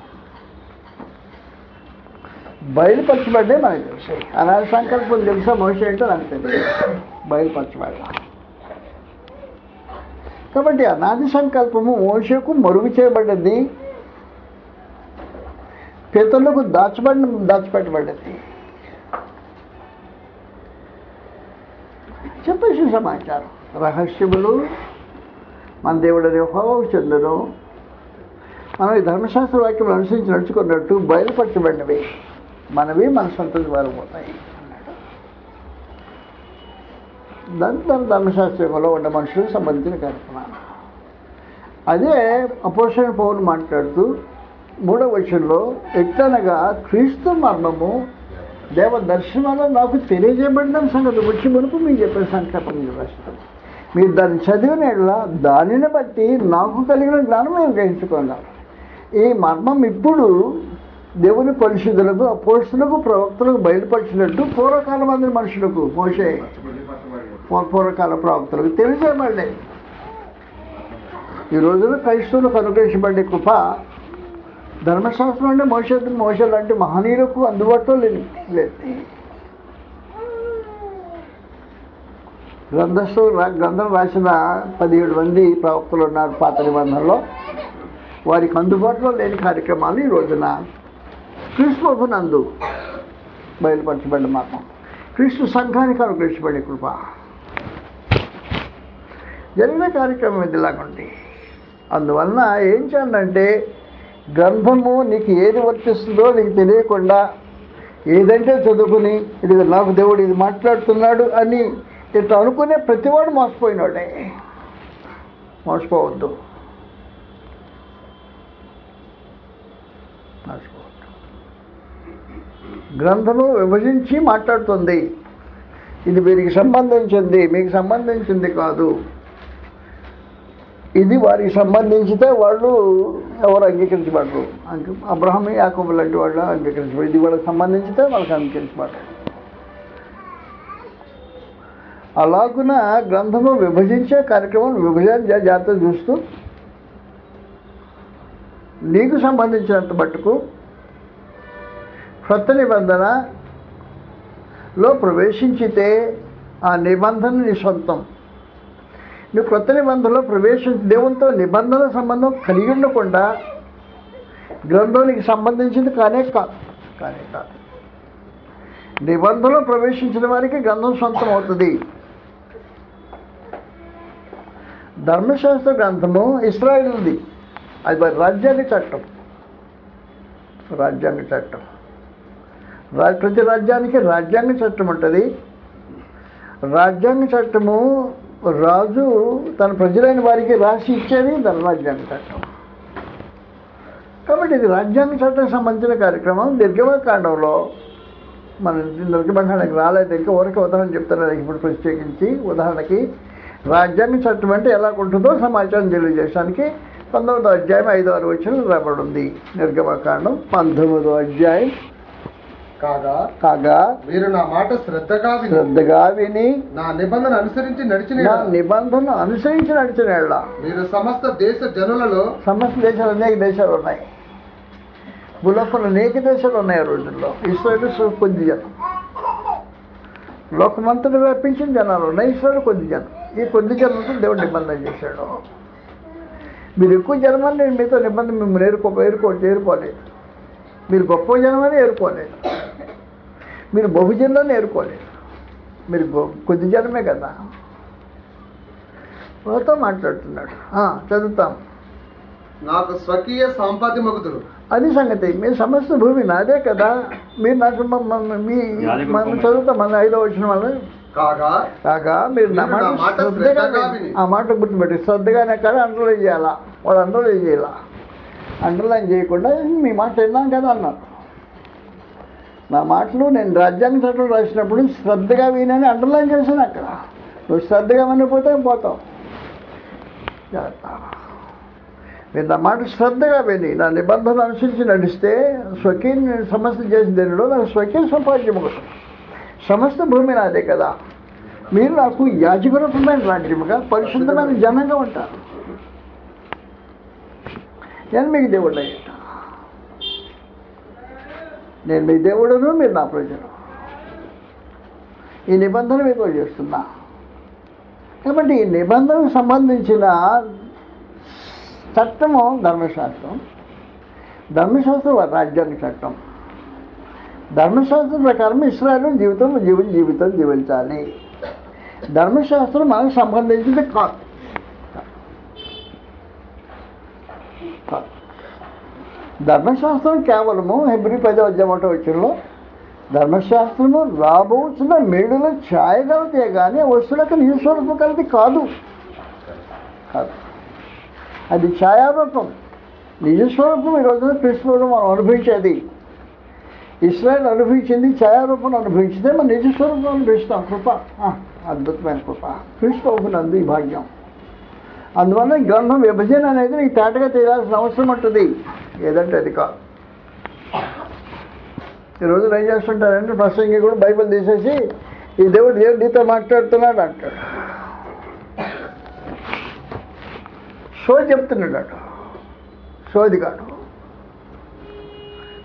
బయలుపరచబడ్డే మనకు తెలుసాయి అనాది సంకల్పం తెలుసా మనిషి ఏంటో నాకు తెలుసు బయలుపరచబడ్డా. కాబట్టి అనాది సంకల్పము మోషకు మరుగు చేయబడ్డది. పితరులకు దాచబడిన దాచిపెట్టబడ్డది. చెప్పేసి సమాచారం. రహస్యములు మన దేవుడు యెహోవాకు చెందును మనం ఈ ధర్మశాస్త్ర వాక్యం అనుసరించి నడుచుకున్నట్టు బయలుపరచబడినవి. మనవి మన సొంత వారు పోతాయి అన్నాడు. దాని దాని ధర్మశాస్త్రంలో ఉన్న మనుషులకు సంబంధించిన కార్యక్రమాలు. అదే అపోషణ పౌరులు మాట్లాడుతూ మూడవ వచనంలో ఎట్లనగా క్రీస్తు మర్మము దేవ దర్శనాలు నాకు తెలియజేయబడిన సంగతి వచ్చి మునుపు మీకు చెప్పిన సంకల్పం రాష్ట్రం మీరు దాన్ని చదివిన దానిని బట్టి నాకు కలిగిన జ్ఞానం మేము గ్రహించుకున్నాం ఈ మర్మం ఇప్పుడు దేవుని పరిశుద్ధులకు అపోస్తులకు ప్రవక్తలకు బయలుపరిచినట్టు పూర్వకాల మంది మనుషులకు మోసే పూర్వకాల ప్రవక్తలకు తెలియజేయబడ్డాయి. ఈ రోజున క్రైస్తవులకు అనుగ్రహించబడే కృప ధర్మశాస్త్రం అంటే మోస మోస లాంటి మహనీయులకు అందుబాటులో లేదు లేదు. గ్రంథస్థు గ్రంథం రాసిన పదిహేడు మంది ప్రవక్తలు ఉన్నారు పాత నిబంధనలో. వారికి అందుబాటులో లేని కార్యక్రమాలు ఈ రోజున క్రీస్తు నందు బయలుపరచబడిన మార్గం క్రీస్తు సంఘానికి అనుగ్రహించబడే కృప. జరిగిన కార్యక్రమం ఇది అందువలన ఏం చేయాలంటే గ్రంథము నీకు ఏది వర్తిస్తుందో నీకు తెలియకుండా ఏదంటే చదువుకుని ఇది నాకు దేవుడు ఇది మాట్లాడుతున్నాడు అని ఇట్లా అనుకునే ప్రతివాడు మోసపోయినాడే. మోసపోవద్దు. గ్రంథము విభజించి మాట్లాడుతుంది. ఇది వీరికి సంబంధించింది. మీకు సంబంధించింది కాదు. ఇది వారికి సంబంధించితే వాళ్ళు ఎవరు అంగీకరించబడరు. అంక- అబ్రహం యాకోబు లాంటి వాళ్ళు అంగీకరించబడరు. ఇది వాళ్ళకి సంబంధించితే వాళ్ళకి అంగీకరించబడరు. అలాగున గ్రంథము విభజించే కార్యక్రమం విభజన జాతర చూస్తూ నీకు సంబంధించినంత మట్టుకు కొత్త నిబంధనలో ప్రవేశించితే ఆ నిబంధన నీ సొంతం. నువ్వు కొత్త నిబంధనలో ప్రవేశించి దేవునితో నిబంధన సంబంధం కలిగి ఉండకుండా గ్రంథానికి సంబంధించింది కానే కాదు కానే కాదు. నిబంధనలో ప్రవేశించిన వారికి గ్రంథం సొంతం అవుతుంది. ధర్మశాస్త్ర గ్రంథము ఇస్రాయిల్ది. అది రాజ్యాంగ చట్టం. రాజ్యాంగ చట్టం. ప్రతి రాజ్యానికి రాజ్యాంగ చట్టం ఉంటుంది. రాజ్యాంగ చట్టము రాజు తన ప్రజలైన వారికి రాసి ఇచ్చేది తన రాజ్యాంగ చట్టం. కాబట్టి ఇది రాజ్యాంగ చట్టం సంబంధించిన కార్యక్రమం. దీర్ఘమకాండంలో మన నిర్గబంధానికి రాలేదు. ఇంకా ఊరికి ఉదాహరణ చెప్తున్నారు ఇప్పుడు ప్రత్యేకించి ఉదాహరణకి రాజ్యాంగ చట్టం అంటే ఎలా ఉంటుందో సమాచారం తెలియజేయడానికి పంతొమ్మిదో అధ్యాయం ఐదో ఆరు వచ్చిన రాబడి ఉంది. నిర్గమకాండం పంతొమ్మిదో అధ్యాయం కాగా కాగా మీరు నా మాట శ్రద్ధగా శ్రద్ధగా విని నా నిబంధన అనుసరించి నడిచిన నా నిబంధన అనుసరించి నడిచిన మీరు సమస్త దేశ జనులలో సమస్త దేశాలు అనేక దేశాలు ఉన్నాయి. భూలోకంలో అనేక దేశాలు ఉన్నాయి ఆ రోజుల్లో. ఇస్రాయల్ కొద్ది జనం. లోకమంతటి వ్యాపించిన జనాలు ఉన్నాయి. ఇస్రాయల్ కొద్ది జనం. ఈ కొద్ది జనంతో దేవుడు నిబంధన చేశాడు. మీరు ఎక్కువ జనమని నేను మీతో నిబంధన మిమ్మల్ని ఏరుకో ఏరుకో ఏరుకోలేదు. మీరు గొప్ప జనమని ఏరుకోలేదు. మీరు బహుజనులని ఏరుకోలేదు మీరు కొద్ది జనమే కదా. వాళ్ళతో మాట్లాడుతున్నాడు. ఆ, చదువుతాం. నాకు స్వకీయ సంపాద్య మగుదురు అది సంగతి. మీ సమస్త భూమి నాదే కదా. మీరు నాకు మ- మనం. చదువుతాం. మన ఐదో వచ్చిన వాళ్ళు కాగా? కాగా మీరు నా మాట. ఆ మాట గుర్తుపెట్టి. శ్రద్ధగానే కానీ అండర్లైన్ చేయాలా? వాడు అండర్లైన్ చేయాల? అండర్లైన్ చేయకుండా మీ మాట విన్నాం కదా అన్నారు. నా మాటలు నేను రాజ్యాంగ చట్టం రాసినప్పుడు శ్రద్ధగా వినని అండర్లైన్ చేశాను అక్కడ. నువ్వు శ్రద్ధగా వినకపోతే పోతావు? మీరు నా మాట శ్రద్ధగా విని నా నిబంధన అనుసరించి నడిస్తే స్వకీయ సమస్య చేసిన దేనిలో నాకు స్వకీయ సంపాద్యం కోసం సమస్త భూమి నాదే కదా. మీరు నాకు యాజకరూపమైన రాజ్యముగా పరిశుద్ధమైన జనంగా ఉంటారు. నేను మీకు దేవుడు నేను మీ దేవుడును మీరు నా ప్రజలు. ఈ నిబంధన మీకు చేస్తున్నా. కాబట్టి ఈ నిబంధనకు సంబంధించిన చట్టము ధర్మశాస్త్రం. ధర్మశాస్త్రం రాజ్యాంగ చట్టం. ధర్మశాస్త్రం ప్రకారం ఇస్రాయల్ జీవితం జీవి జీవితం జీవించాలి. ధర్మశాస్త్రం మనకు సంబంధించింది కాదు కాదు. ధర్మశాస్త్రం కేవలము హెబ్రి పదో అధ్యాయం వచ్చినలో ధర్మశాస్త్రము రాబోతున్న మేడులో ఛాయగలదే కానీ వస్తువులకు నిజస్వరూపం కలిది కాదు. కాదు. అది ఛాయారూపం. నిజస్వరూపం ఈ రోజున క్రిస్తువులు మనం అనుభవించేది. ఇస్రాయల్ అనుభవించింది ఛాయారూపం అనుభవించిందే మనం నిజస్వరూపం అనుభవిస్తాం. కృప. అద్భుతమైన కృప. క్రీస్తు నందు ఈ భాగ్యం. అందువల్ల గ్రంథం విభజన అనేది నీకు తేటగా తెలియాల్సిన అవసరం ఉంటుంది. ఏదంటే అది కాదు. ఈరోజు ఏం చేస్తుంటారంటే ప్రసంగి కూడా బైబిల్ తీసేసి ఈ దేవుడు దేవుడు నీతో మాట్లాడుతున్నాడు అంటాడు. సో చెప్తున్నాడు అటు సోది కాదు.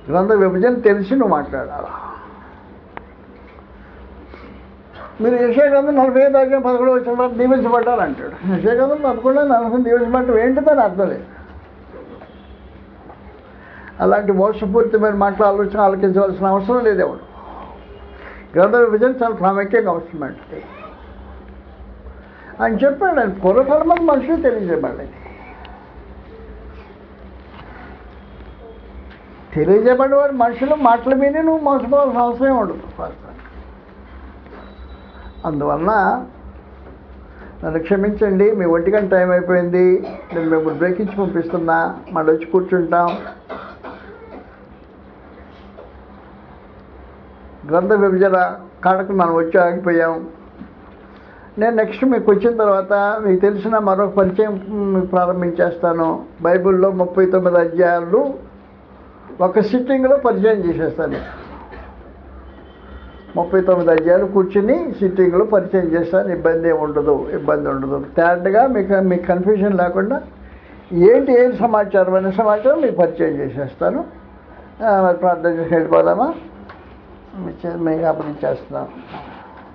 గ్రంథ విభజన తెలిసి నువ్వు మాట్లాడాలా? మీరు యశే నలభై ఐదు దాకా పదకొండు వచ్చిన దీవించబడ్డారు అంటాడు యశే పదకొండు నలభై దీవించబడ్డం ఏంటి దాని అర్థం లేదు. అలాంటి మోసపూరితమైన మాటలు ఆలోచన ఆలోచించవలసిన అవసరం లేదు ఎవడు. గ్రంథ విభజన చాలా ప్రాముఖ్యంగా అవసరమైనది అని చెప్పాడు ఆయన పూర్వకాలం మనుషులు తెలియజేయబడి తెలియజేయబడి వారి మనుషులు మాటలు విని నువ్వు మోసపోవాల్సిన అవసరం ఉండదు అందువలన నన్ను క్షమించండి మీ ఒంటి గంట టైం అయిపోయింది నేను మిమ్మల్ని బ్రేక్ ఇచ్చి పంపిస్తున్నా మళ్ళీ వచ్చి కూర్చుంటాం. గ్రంథ విభజన కాడకు మనం వచ్చి ఆగిపోయాం. నేను నెక్స్ట్ మీకు వచ్చిన తర్వాత మీకు తెలిసిన మరొక పరిచయం ప్రారంభించేస్తాను. బైబిల్లో ముప్పై తొమ్మిది అధ్యాయాలు ఒక సిట్టింగ్లో పరిచయం చేసేస్తాను. ముప్పై తొమ్మిది అధ్యాయాలు కూర్చుని సిట్టింగ్లో పరిచయం చేస్తాను. ఇబ్బంది ఉండదు ఇబ్బంది ఉండదు. తేటగా మీకు మీకు కన్ఫ్యూజన్ లేకుండా ఏంటి ఏం సమాచారం అనే సమాచారం మీకు పరిచయం చేసేస్తాను. మరి ప్రార్థన చేసి వెళ్ళిపోదామా మీ చే- చేస్తున్నాం